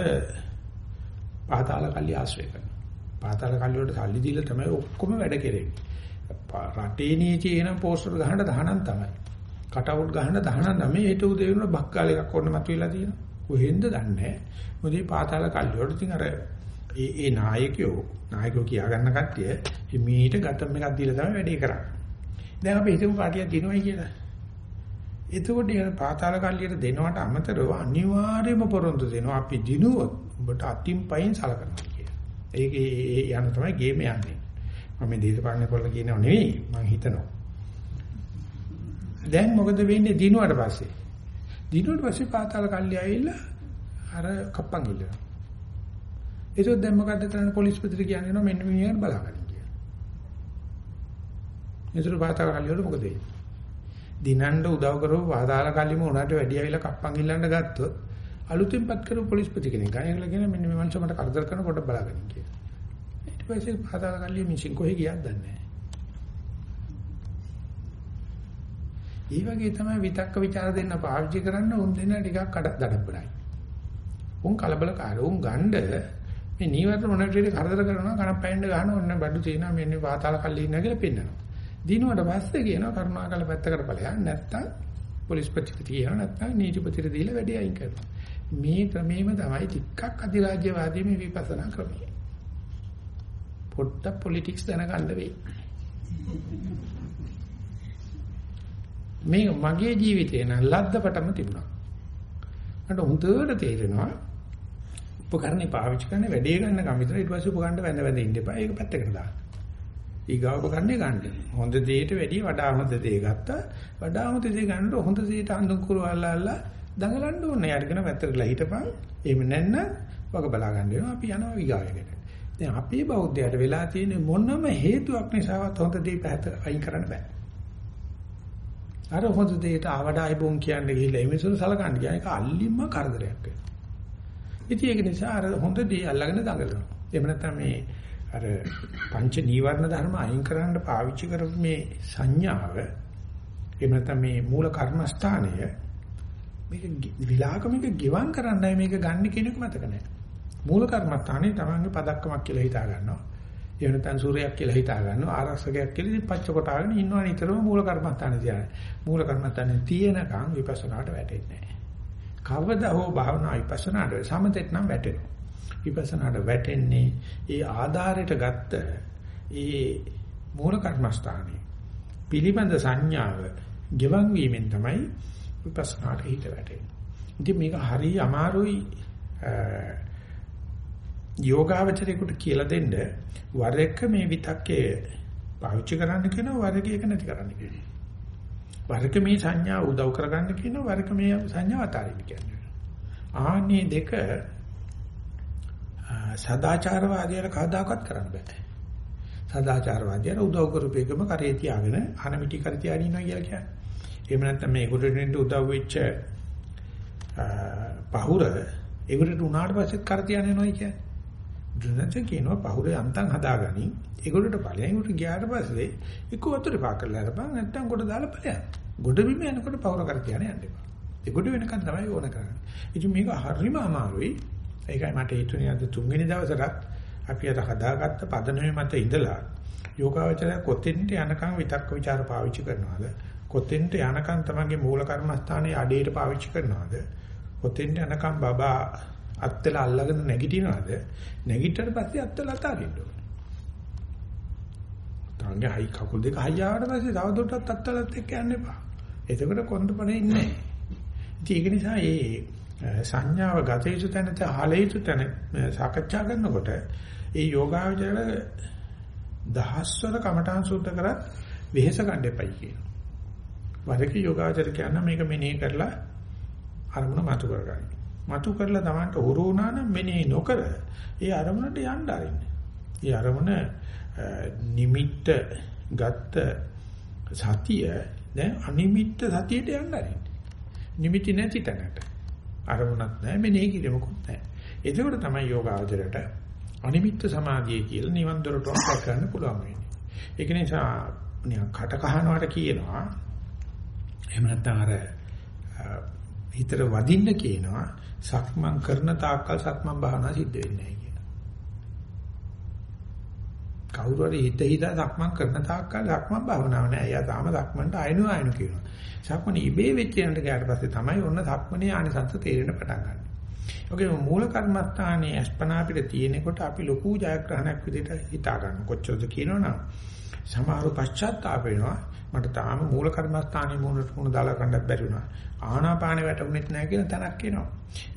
පාතාල කල්ලි ආශ්‍රය කරනවා. පාතාල කල්ලි වලට සල්ලි දීලා තමයි ඔක්කොම වැඩ කෙරෙන්නේ. රටේ නීතිය එන පෝස්ටර් ගහන්න දහනම් තමයි. කටවුට් ගහන්න දහනම් තමයි හෙට උදේ වෙන බක්කාල එකක් ඕන මතුවලා තියෙනවා. කොහෙන්ද දන්නේ මොකද මේ පාතාල කල්ලි වලට ඉතින් අර ඒ ඒ නායකයෝ නායකයෝ කියා ගන්න කට්ටිය මීට ගතම් එකක් දීලා තමයි වැඩේ කරන්නේ. දැන් අපි හිතමු පාටියක් දිනවයි කියලා. එතකොට යන පාතාල කල්ලියට දෙනවට අමතරව අනිවාර්යයෙන්ම පොරොන්දු දෙනවා අපි දිනුවොත් ඔබට අතින් පයින් සලකනවා කියලා. ඒක ඒ යන තමයි ගේම යන්නේ. මම දේශපාලන කොල්ල කියනව නෙවෙයි මම හිතනවා. දැන් මොකද වෙන්නේ දිනුවට පස්සේ? දිනුවට පස්සේ පාතාල කල්ලිය ඇවිල්ලා අර කප්පන් ගිල්ලනවා. ඒකත් දැන් මොකද්ද කරන්නේ පොලිස් පිටර කියන්නේ මෙන්න මිනිහට බලාගන්න කියලා. ඒතර පාතාල කල්ලිය වල මොකද වෙන්නේ? දිනන්න උදව් කරව පාතාල කල්ලියම උනාට වැඩි ඇවිල්ලා කප්පන් ගිල්ලන්න ගත්තොත් අලුතෙන්පත් කරපු පොලිස් පිටර කෙනෙක් ගායකලා කියන මෙන්න මේ මනුස්සය මට කරදර කරන කොට බලාගන්න කියලා. ඊට පස්සේ පාතාල කල්ලිය මිසින් කොහෙ ගියක්ද දන්නේ නැහැ. ඒ වගේ තමයි විතක්ක ਵਿਚාර දෙන්න පාවිච්චි කරන්න උන් දෙන්න ටිකක් කඩ දඩබ්බරයි. උන් කලබලකාරී උන් ගණ්ඩ මේ නීවරණ මොනට විදිහට කරදර කරනවා කනපැන්න ගන්න ඕන බඩු තියෙනවා මෙන්න වාතාල කල්ලි ඉන්න කියලා පෙන්නනවා. දිනුවට පස්සේ කියනවා කරුණාකර පැත්තකට ඵලයන් නැත්තම් පොලිස් ප්‍රතිපති කියනවා නැත්තම් නීතිපතිට දීලා වැඩි අයින් කරනවා. මේ ක්‍රමෙම තමයි ටිකක් අධිරාජ්‍යවාදී මේ විපස්සනා ක්‍රමය. පොට්ට පොලිටික්ස් දැනගන්න වෙයි. මේ මගේ ජීවිතේ නම් ලද්දපටම තිබුණා. මට හොඳට තේරෙනවා උපකරණේ පාවිච්චි කරන වැඩේ ගන්න කම විතර ඊට පස්සේ උපකරණ වැඳ වැඳ ඉන්න එපා. ඒක පැත්තකට දාන්න. ඊගාව ගන්නේ ගන්න. හොඳ දෙයට වැඩිය වඩා හොඳ දේ ගත්තා. වඩා හොඳ දේ ගන්නකොට හොඳ දෙයට අඳුන් කුරවල්ලා අල්ලා දඟලන්න ඕනේ. යාට කියන වැත්තටලා හිටපන්. එහෙම නැත්නම් වග බලා ගන්න වෙනවා. අපි යනවා ඊගාවකට. දැන් අපේ බෞද්ධයට වෙලා තියෙන මොනම හේතුවක් නිසාවත් හොඳ දේ පැත අයින් කරන්න බෑ. අර හොඳ දෙයට ආවඩායි බොන් කියන්නේ ගිහිල්ලා එමිසුන් සලකන්න ගියා ඒක අල්ලිම කරදරයක් වෙනවා. ඉතින් ඒක නිසා අර හොඳ දේ අල්ලගෙන දඟලනවා. එහෙම නැත්නම් මේ අර පංච නීවරණ ධර්ම අයින් කරන්න පාවිච්චි කරපු මේ සංඥාව එහෙම නැත්නම් මේ මූල කර්මස්ථානය මේක විලාක මේක ගිවම් කරන්නයි මේක ගන්න කෙනෙක් මතක නැහැ. මූල කර්මස්ථානේ තමන්ගේ පදක්කමක් කියලා හිතා ගන්නවා. එහෙම නැත්නම් සූර්යයක් කියලා හිතා ගන්නවා. ආරක්ෂකයක් කියලා ඉතින් පච්ච කොටාගෙන ඉන්නවා නිතරම මූල කර්මස්ථානේ තියාගෙන. මූල කර්මස්ථානේ තියෙනකන් විපස්සනාට වැටෙන්නේ නැහැ. කවදා හෝ භාවනා විපස්සනාට සමතෙත් නම් වැටෙනවා. විපස්සනාට වැටෙන්නේ ඒ ආධාරයට ගත්ත ඒ මූල කර්මස්ථානේ පිළිබඳ සංඥාව ගෙවන් වීමෙන් තමයි විපස්සනාට හිත වැටෙන්නේ. ඉතින් මේක හරිය අමාරුයි යෝගාවචරයකට කියලා දෙන්න වර එක මේ විතක්කේ පාවිච්චි කරන්න කියනවා වර එක ඒක නැති කරන්න කියනවා. වර එක මේ සංඥා උදව් කරගන්න කියනවා වර එක මේ සංඥාව අතාරින්න කියනවා. ආන්නේ දෙක සදාචාරවාදියාට කවදාකවත් කරන්න බෑ. සදාචාරවාදියාට උදව් කරපේකම කරේ තියාගෙන අනමිටි කර තියාගෙන ඉන්නවා කියලා කියන්නේ. එහෙම නැත්නම් මේ ඒකට උදව් වෙච්ච පහුර ඒකට උනාට පස්සෙත් කර තියාගෙන යනවා කියන්නේ. බුදුන්සේ කියනවා පහුරේ අන්තම් හදාගනි. ඒගොල්ලෝට ඵලයන් උට ගියාට පස්සේ එක්ක වතුර පා කරලා අරපන් නැත්නම් කොට දාලා ඵලයන්. ගොඩ බිම යනකොට පහුර කර තියාගෙන යන්න එපා. ඒ ගොඩ වෙනකන් තමයි ඕන කරන්නේ. ඉතින් මේක හරිම අමාරුයි. ඒකයි මට හිතුනේ අද තුන්වෙනි දවසට අපි අර හදාගත්ත පදනමේ මත ඉඳලා යෝගාවචරය කොතෙන්ට යනකම් විතක්ක ਵਿਚාර පාවිච්චි කරනවද? කොතෙන්ට යනකම් තමන්ගේ මූල කර්මස්ථානයේ අඩේට පාවිච්චි කරනවද? කොතෙන්ට යනකම් බබා අත්තල අල්ලගෙන නැගිටිනවද? නැගිටට පස්සේ අත්තල අතාරින්න ඕනේ. තාංගේ හයි කකුල් දෙක හයියාවට පස්සේ තවදුරටත් අත්තලත් එක්ක යන්න එපා. එතකොට කොන්දපණේ ඉන්නේ නැහැ. ඉතින් ඒක නිසා මේ සංඥාව ගත යුතු තැන තහල යුතු තැන සාකච්ඡා කරනකොට ඒ යෝගාවචරය දහස්වර කමඨාන් සූත්‍ර කරත් වෙහෙස ගන්න එපයි කියනවා. වරක යෝගාචර කියන මේක මෙනෙහි කරලා අරමුණ මතු කරගන්න. මතු කරලා Tamanට හුරු වුණා නම් මෙනෙහි නොකර ඒ අරමුණට යන්න ආරින්න. ඒ අරමුණ නිමිත්ත ගත්ත සතිය දැන් අනිමිත්ත සතියට යන්න ආරින්න. නිමිති නැති තැනට. අරමුණක් නැහැ මෙනෙහි කිරීමකුත් නැහැ. එතකොට තමයි යෝගාචරයට අනිමිත්ත සමාධිය කියලා නිවන් දොරට වක් කරන්න පුළුවන් වෙන්නේ. ඒක නිසා නිකන් කට කහනවට කියනවා එහෙම නැත්නම් අර හිතට වදින්න කියනවා සක්මන් කරන තාක්කල් සක්මන් භාවනා සිද්ධ වෙන්නේ නැහැ කියලා. කවුරු හරි හිත හිත සක්මන් කරන තාක්කල් සක්මන් භාවනාව නෑ. එයා තාම සක්මන්ට අයනු අයනු කියනවා. සක්මන ඉබේ වෙච්ච යනට ගියාට පස්සේ තමයි ඔන්න සක්මනේ ආනිසංස තේරෙන්න පටන් ගන්න. ඔගේ මූල කර්මස්ථානයේ අස්පනා අපිට තියෙනකොට අපි ලොකු ජයග්‍රහණයක් විදිහට හිතා ගන්න. කොච්චරද කියනවනම් සමහරව පශ්චාත්තාප වෙනවා. මට තාම මූල කර්මස්ථානයේ මූලට මුණ දාලා ගන්නත් බැරි වුණා. ආනාපානෙ වැටුනේත් නැහැ කියන තැනක් එනවා.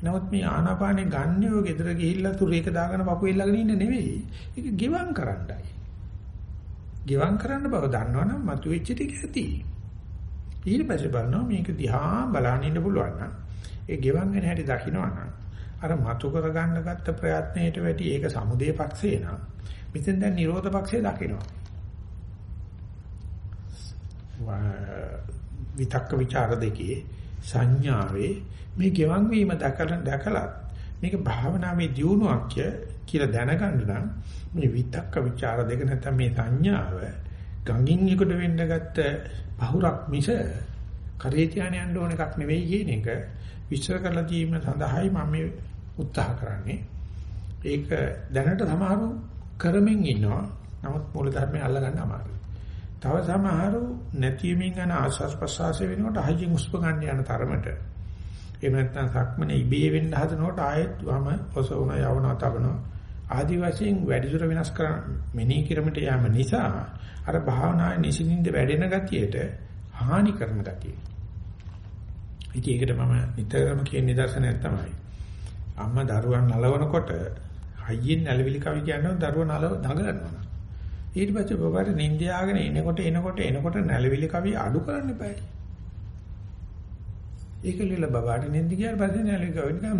නමුත් මේ ආනාපානෙ ගන්න ඔය ගෙදර ගිහිල්ලා තුරේක දාගෙන පපුවේ ළඟ ඉන්න නෙවෙයි. ඒක ගෙවම් කරන්නයි. ගෙවම් කරන්න බව දන්නවනම් මතුවෙච්ච ටික ඇති. ඊට පස්සේ බලනවා මේක දිහා බලන්න ඉන්න පුළුවන් නම් ඒ ගෙවම් වෙන හැටි දකින්නවනම් අර මතු කරගන්න ගත්ත ප්‍රයත්නයේට වැඩි ඒක සමුදේ පක්ෂේ නම් මෙතෙන් දැන් නිරෝධ පක්ෂේ දකින්නවා. විතක්ක ਵਿਚාර දෙකේ සංඥාවේ මේ ගෙවන් වීම දැකලා දැකලා මේක භාවනාවේ දියුණුවක් කියලා දැනගන්න නම් මේ විතක්ක ਵਿਚාර දෙක නැත්නම් මේ සංඥාව ගංගින් එකට වෙන්න ගත්ත පහුරක් මිස කරේ තියාන යන්න ඕන එකක් නෙවෙයි කියන එක විශ්ල කරලා දීම සඳහායි මම මේ උත්සාහ කරන්නේ. ඒක දැනට සමහරු කරමින් ඉන්නවා. නමුත් මූල ධර්මය අල්ලගන්න අමාරුයි. තව සමහරු නැතිවීමෙන් යන ආස්වාස් ප්‍රසආසය වෙනකොට හයියෙන් උස්ප ගන්න යන තරමට එහෙම නැත්නම් සක්මනේ ඉබේ වෙන්න හදනකොට ආයෙත් වම ඔසවන යවනවා තබනවා ආදි වශයෙන් වැඩිදුර වෙනස් කරන මෙනෙහි කිරීමට යාම නිසා අර භාවනාවේ නිසින්ින්ද වැඩෙන ගතියට හානි කරන ගතිය. ඉතින් ඒකට මම නිතරම කියන නිදර්ශනයක් තමයි. අම්මා දරුවන් නලවනකොට හයියෙන් නැලවිලි කවි කියනවා දරුවා නලව දඟලනවා. ඊට පස්සේ බබාට නිින්දයාගෙන එනකොට එනකොට එනකොට නැලවිලි කවිය අඩු කරන්න එපායි. ඒක ලියලා බබාට නිින්ද ගියාට පස්සේ නැලවිලි කවිය නිකන්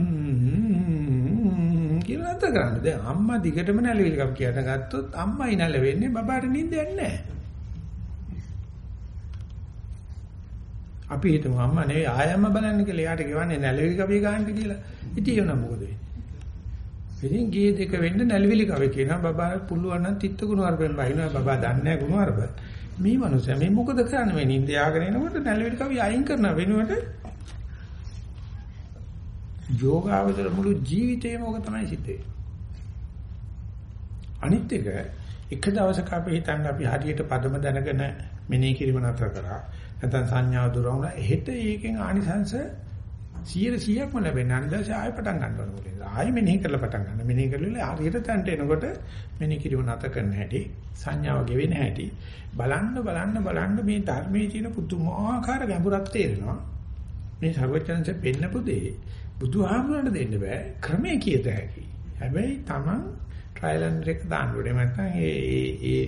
කියලා නැතර කරන්න. දැන් අම්මා දිගටම නැලවිලි කවිය කියන ගත්තොත් අම්මයි නැලවෙන්නේ බබාට නිින්ද යන්නේ නැහැ. අපි හිතමු අම්මා නෙවෙයි ආයම්ම බලන්න කියලා එයාට ගෙවන්නේ නැලවිලි කවිය ගන්න කියලා. ඉතින් ඒක නම් මොකද වෙන්නේ? ඉතින් ගේ දෙක වෙන්න නැලවිලි කවිය කියනවා බබා පුළුවන් නම් තිත්ත ගුණ වර්ගෙන් බහිනවා බබා දන්නේ නැහැ ගුණ වර්ග. මේ මනුස්සයා මේ මොකද කරන්නේ මේ නිින්ද යාගෙන එනකොට නැලවිලි කවිය අයින් කරන වෙනුවට යෝගාවචර මුළු ජීවිතේම ඕක තමයි සිද්ධ වෙන්නේ. අනිත් එක එක දවසක අපි හිතන්නේ අපි හරියට පදම දැනගෙන මෙනෙහි කිරීම නතර කරා. නැත්නම් සංඥාව දුර වුණා. එහෙට ඒකෙන් ආනිසංශ 100%ක්ම ලැබෙන්නේ. අනිදාසේ ආයෙ පටන් ගන්න ඕනේ. ආයෙ මෙනෙහි කරලා පටන් ගන්න. මෙනෙහි කරලා හරියට තැන්ට එනකොට මෙනෙහි කිරීම නතර කරන්න හැටි, සංඥාව ගෙවෙන හැටි බලන්න බලන්න බලන්න මේ ධර්මයේ තියෙන පුදුමාකාර ගැඹුරක් තේරෙනවා. මේ සර්වඥාන්සේ පෙන්නපු දේ බුදුහාමුදුරන්ට දෙන්න බෑ. ක්‍රමයේ කියත හැකි. හැබැයි Taman ට්‍රයිල් ඇන්ඩ් එක දාන්න ඕනේ. නැත්නම් ඒ ඒ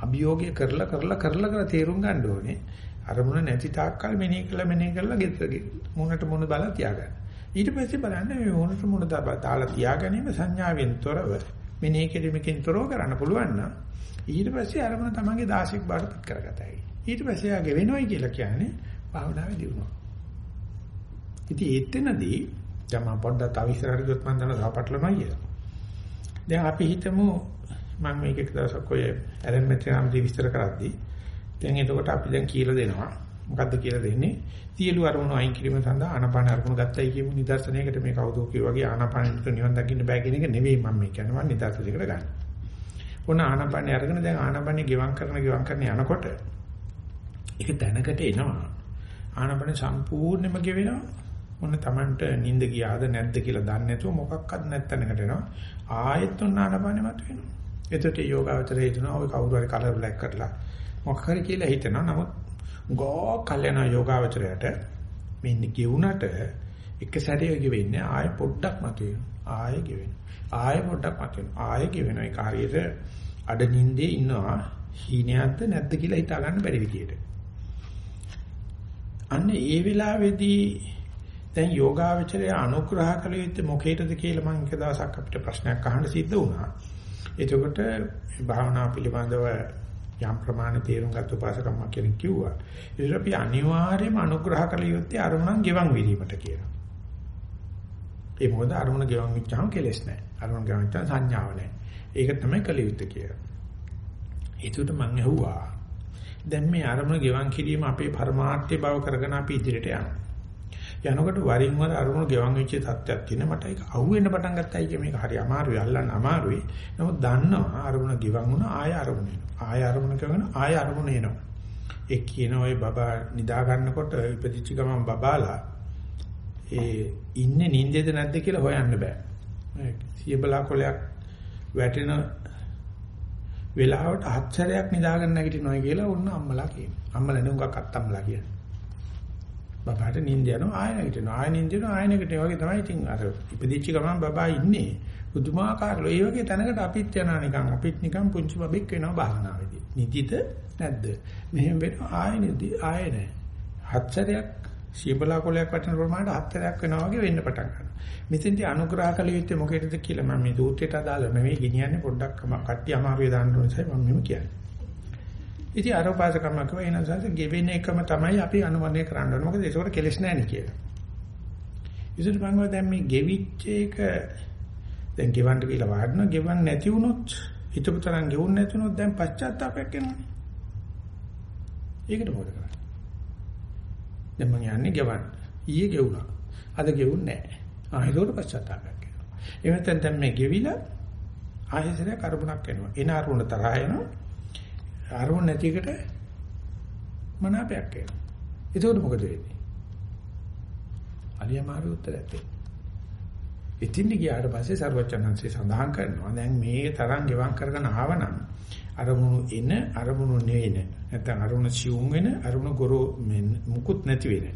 අභියෝගය කරලා කරලා කරලා කරලා තේරුම් ගන්න ඕනේ. අරමුණ නැති තාක්කල් මෙනෙහි කළා මෙනෙහි කළා ගෙදර මොනට මොන බලා තියාගන්න. ඊට පස්සේ බලන්න මේ මොනට මොන දාලා තියාගැනීම සංඥාවෙන් තොරව මෙනෙහි කිරීමකින් තොරව කරන්න පුළුවන් නම් ඊට පස්සේ අරමුණ තමන්ගේ දාසික බාටපත් කරගතයි. ඊට පස්සේ ආගේ වෙනවයි කියලා කියන්නේ භාවනාවේ දියුණුව. ඉතින් එතනදී ජම පොඩ්ඩක් තව ඉස්සරහට ගියොත් මම දන්න සාපට්ලමයි කියලා. දැන් අපි හිතමු මම මේක එක දවසක් ඔය ඇලන් මෙත්‍රාම්දී විස්තර කරද්දී දැන් එතකොට අපි දැන් කියලා දෙනවා. මොකද්ද කියලා දෙන්නේ? සියලු අරමුණු අයින් කිරීම සඳහා ආනාපාන අරමුණු ගත්තයි කියමු නිදර්ශනයකට මේ කවුද කියෝ වගේ ආනාපානෙට නිවන් දකින්න බෑ කියන එක නෙවෙයි මම මේ කියන්නේ මම නිදර්ශනයකට ගන්න. ඔන්න ආනාපානෙ අරගෙන දැන් ආනාපානෙ ගෙවම් කරන ගෙවම් කරන යනකොට ඒක දැනකට එනවා. ආනාපානෙ සම්පූර්ණයෙන්ම ගෙවෙනවා. ඔන්න Tamanට නිින්ද ගියාද නැද්ද කියලා දන්නේ නැතුව මොකක්වත් නැත්තනකට එනවා. ආයෙත් ඔන්න ආනාපානෙ මත වෙනවා. එතකොට යෝගාවචරය හිතනවා ඔය කවුරු හරි කලර් බ්ලැක් කරලා මොකක් හරි කියලා හිතනවා. නමුත් ගෝ කල්යනා යෝගාවචරයට මෙන්න ගෙවුනට එක සැරේ ගෙවෙන්නේ ආයෙ පොඩ්ඩක් මතුවෙනවා. ආයෙ ගෙවෙනවා. ආයෙ පොඩ්ඩක් මතුවෙනවා. ආයෙ ගෙවෙනවා. ඒ කාර්යයට අඩ නින්දේ ඉන්නවා. හීනයක්ද නැද්ද කියලා හිතා ගන්න බැරි විදියට. අන්න ඒ වෙලාවේදී දැන් යෝගාවචරය අනුග්‍රහ කළ යුත්තේ මොකේද කියලා මම එක දවසක් අපිට ප්‍රශ්නයක් අහන්න සිද්ධ වුණා. එතකොට භාවනා පිළිබඳව යම් ප්‍රමාණ තේරුම් ගත්ත උපාසකම්ම කෙනෙක් කිව්වා. ඒක අපි අනිවාර්යයෙන්ම අනුග්‍රහ කළ යුත්තේ අරමුණන් ගෙවන් වීමට කියලා. ඒ මොකද අරමුණ ගෙවන් වෙච්චාම කෙලස් නැහැ. අරමුණ ගෙවන් වෙච්චාම සංඥාව නැහැ. ඒක තමයි කළ යුත්තේ කියලා. ඒකට මම ඇහුවා. දැන් මේ අරමුණ ගෙවන් කිරීම අපේ පරමාර්ථය බව කරගෙන අපි ඉදිරියට යනවා. යනකොට වරින් වර අරමුණු ගෙවන් වෙච්ච තත්ත්වයක් තියෙන මට ඒක අහුවෙන්න පටන් ගත්තයි කිය මේක හරි අමාරුයි අල්ලන්න අමාරුයි. නමුත් දන්නවා අරමුණ ගෙවන් වුණා ආය අරමුණ එනවා. ආය අරමුණ කරන ආය අරමුණ එනවා. ඒ කියන ඔය බබා නිදා ගන්නකොට ඉපදිච්ච ගමන් බබාලා ඒ ඉන්නේ නිින්දේද නැද්ද කියලා හොයන්න බෑ. සියබලා කොලයක් වැටෙන වෙලාවට හත් සැරයක් නිදාගන්න නැගිටිනවා කියලා ඔන්න අම්මලා කියනවා. අම්මලා නුඟක් අත්තම්ලා කියනවා බබාට නිින්ද යනවා ආය නැගිටිනවා ආය නිින්ද යනවා ආය නැගිටිනවා වගේ තමයි ඉතින් අර ඉපදිච්ච ගමන් බබා ඉන්නේ. පුදුමාකාරලෝ ඒ වගේ තැනකට අපිත් යනවා නිකන්. අපිත් නිකන් පුංචි බබෙක් වෙනවා භාවනාවේදී. නිදිද නැද්ද? මෙහෙම වෙනවා ආය නිදි ආය නැහැ හත්සරයක් සීබලා කොලයක් වටන ප්‍රමාණයට හත්තරයක් වෙනවා වගේ වෙන්න පටන් ගන්නවා. මෙතෙන්දී අනුග්‍රහ කළ යුත්තේ මොකේද කියලා මම මේ දූතයට අදාළ නෙවෙයි. ගෙනියන්නේ පොඩ්ඩක් කට්ටිය අමාරුවේ දාන්න ඕන නිසා මම මෙහෙම කියන්නේ. ඉතින් අර උපාසකම්ම කව එන සංස ගෙවෙන එකම තමයි අපි අනුමතය කරන්න ඕනේ. මොකද ඒකෝර කෙලස් නැහැ නේ කියලා. ඉතින් මම දැන් මේ ගෙවිච්ච එක දැන් ගෙවන්න කියලා වාඩින ගෙවන්න නැති වුණොත් හිතපු තරම් ගෙවුන්නේ නැති වුණොත් දැන් පශ්චාත්තාවයක් එනවනේ. ඒකට මොකද කරන්නේ? දැන් මම යන්නේ ගෙවන්න. ඊයේ ගෙවුණා. අද ගෙවුන්නේ නැහැ. ආ ඒකට පශ්චාත්තාවයක් එනවා. එහෙනම් දැන් මේ ගෙවිලා ආයෙසරයක් අරමුණක් එනවා. එන අරමුණ තරහ එනවා. අරමුණ නැති එකට මනාපයක් එනවා. එතකොට මොකද වෙන්නේ? අලියමාරු උත්තරයක් දෙන්න. ඉතින් ගියාට පස්සේ සර්වචනන්සේ සඳහන් කරනවා දැන් මේ තරම් ගෙවම් කරගෙන ආවනම් අරමුණු එන අරමුණු නෙවෙන නැත්නම් අරමුණ සිවුම් වෙන අරමුණ ගොරෝ මුකුත් නැති වෙන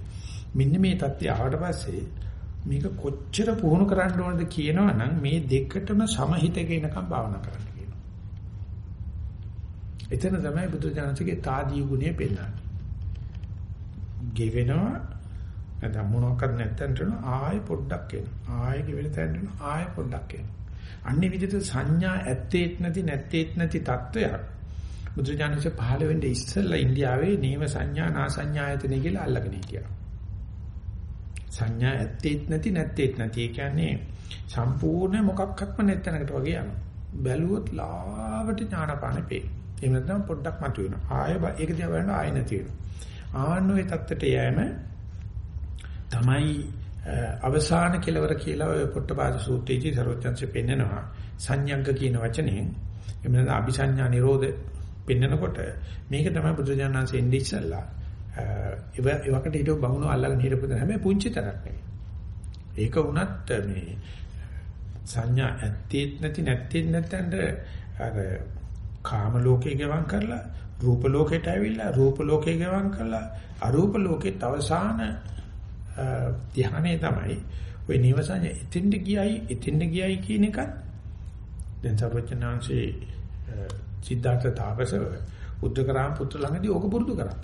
මෙන්න මේ தත්ත්වය ආවට පස්සේ මේක කොච්චර පුහුණු කරන්න ඕනද කියනවනම් මේ දෙකටම සමහිතක එනකම් භාවනා කරන්න එතන තමයි බුදුජානකගේ තාදී ගුණය පෙන්වන්නේ. ගෙවෙනවා නැත්නම් මොනවාක්වත් නැත්තන් ආයෙ පොඩ්ඩක් එනවා. ආයෙ ගෙවෙන තැනට ආයෙ පොඩ්ඩක් එනවා. අන්නේ විදිහට සංඥා ඇත්තේත් නැති නැත්තේත් නැති තත්වයක් බුදුජානක පහළ වෙන්නේ ඉස්සෙල්ලා ඉන්දියාවේ නීව සංඥා නා සංඥායතනෙ කියලා අල්ලගෙන හිටියා. සංඥා ඇත්තේත් නැති නැත්තේත් නැති. ඒ කියන්නේ සම්පූර්ණ මොකක්වත්ම නැත්තනකට වගේ යනවා. බැලුවොත් ලාවට ඥානපාන පේ. එහෙම නැත්නම් පොඩ්ඩක් මතුවෙනවා. ආයෙ ඒක දිහා බලන ආයෙ නැති වෙනවා. ආන්නෝේ தත්තට යෑම තමයි අවසාන කෙලවර කියලා ඔය පොට්ටපාද සූත්‍රයේදී සරෝජ්ජන්සේ පෙන්නනවා. සංඥග්ග කියන වචනයෙන් එහෙම නැත්නම් අபிසඤ්ඤා නිරෝධ පෙන්නකොට මේක තමයි බුදුජානනාංශ එන්නේ ඉස්සල්ලා. ඒව ඒවකට හිටව බහුණු අල්ලගෙන හිටපු දේ හැබැයි පුංචි තරක් නෙවෙයි. ඒක වුණත් මේ සංඥා ඇත්තේත් නැති නැත්තේත් නැත්තඳ අර කාම ලෝකේ ගවන් කරලා රූප ලෝකයට ඇවිල්ලා රූප ලෝකේ ගවන් කරලා අරූප ලෝකෙත් අවසාන ධ්‍යානයේ තමයි ওই නිවසඤ්ඤ එතෙන්ට ගියයි එතෙන්ට ගියයි කියන එකත් දැන් සර්වඥාන්සේ සිද්ධාර්ථ තාපසව උද්දකරාම පුත්‍ර ළඟදී ඕක පුරුදු කරා.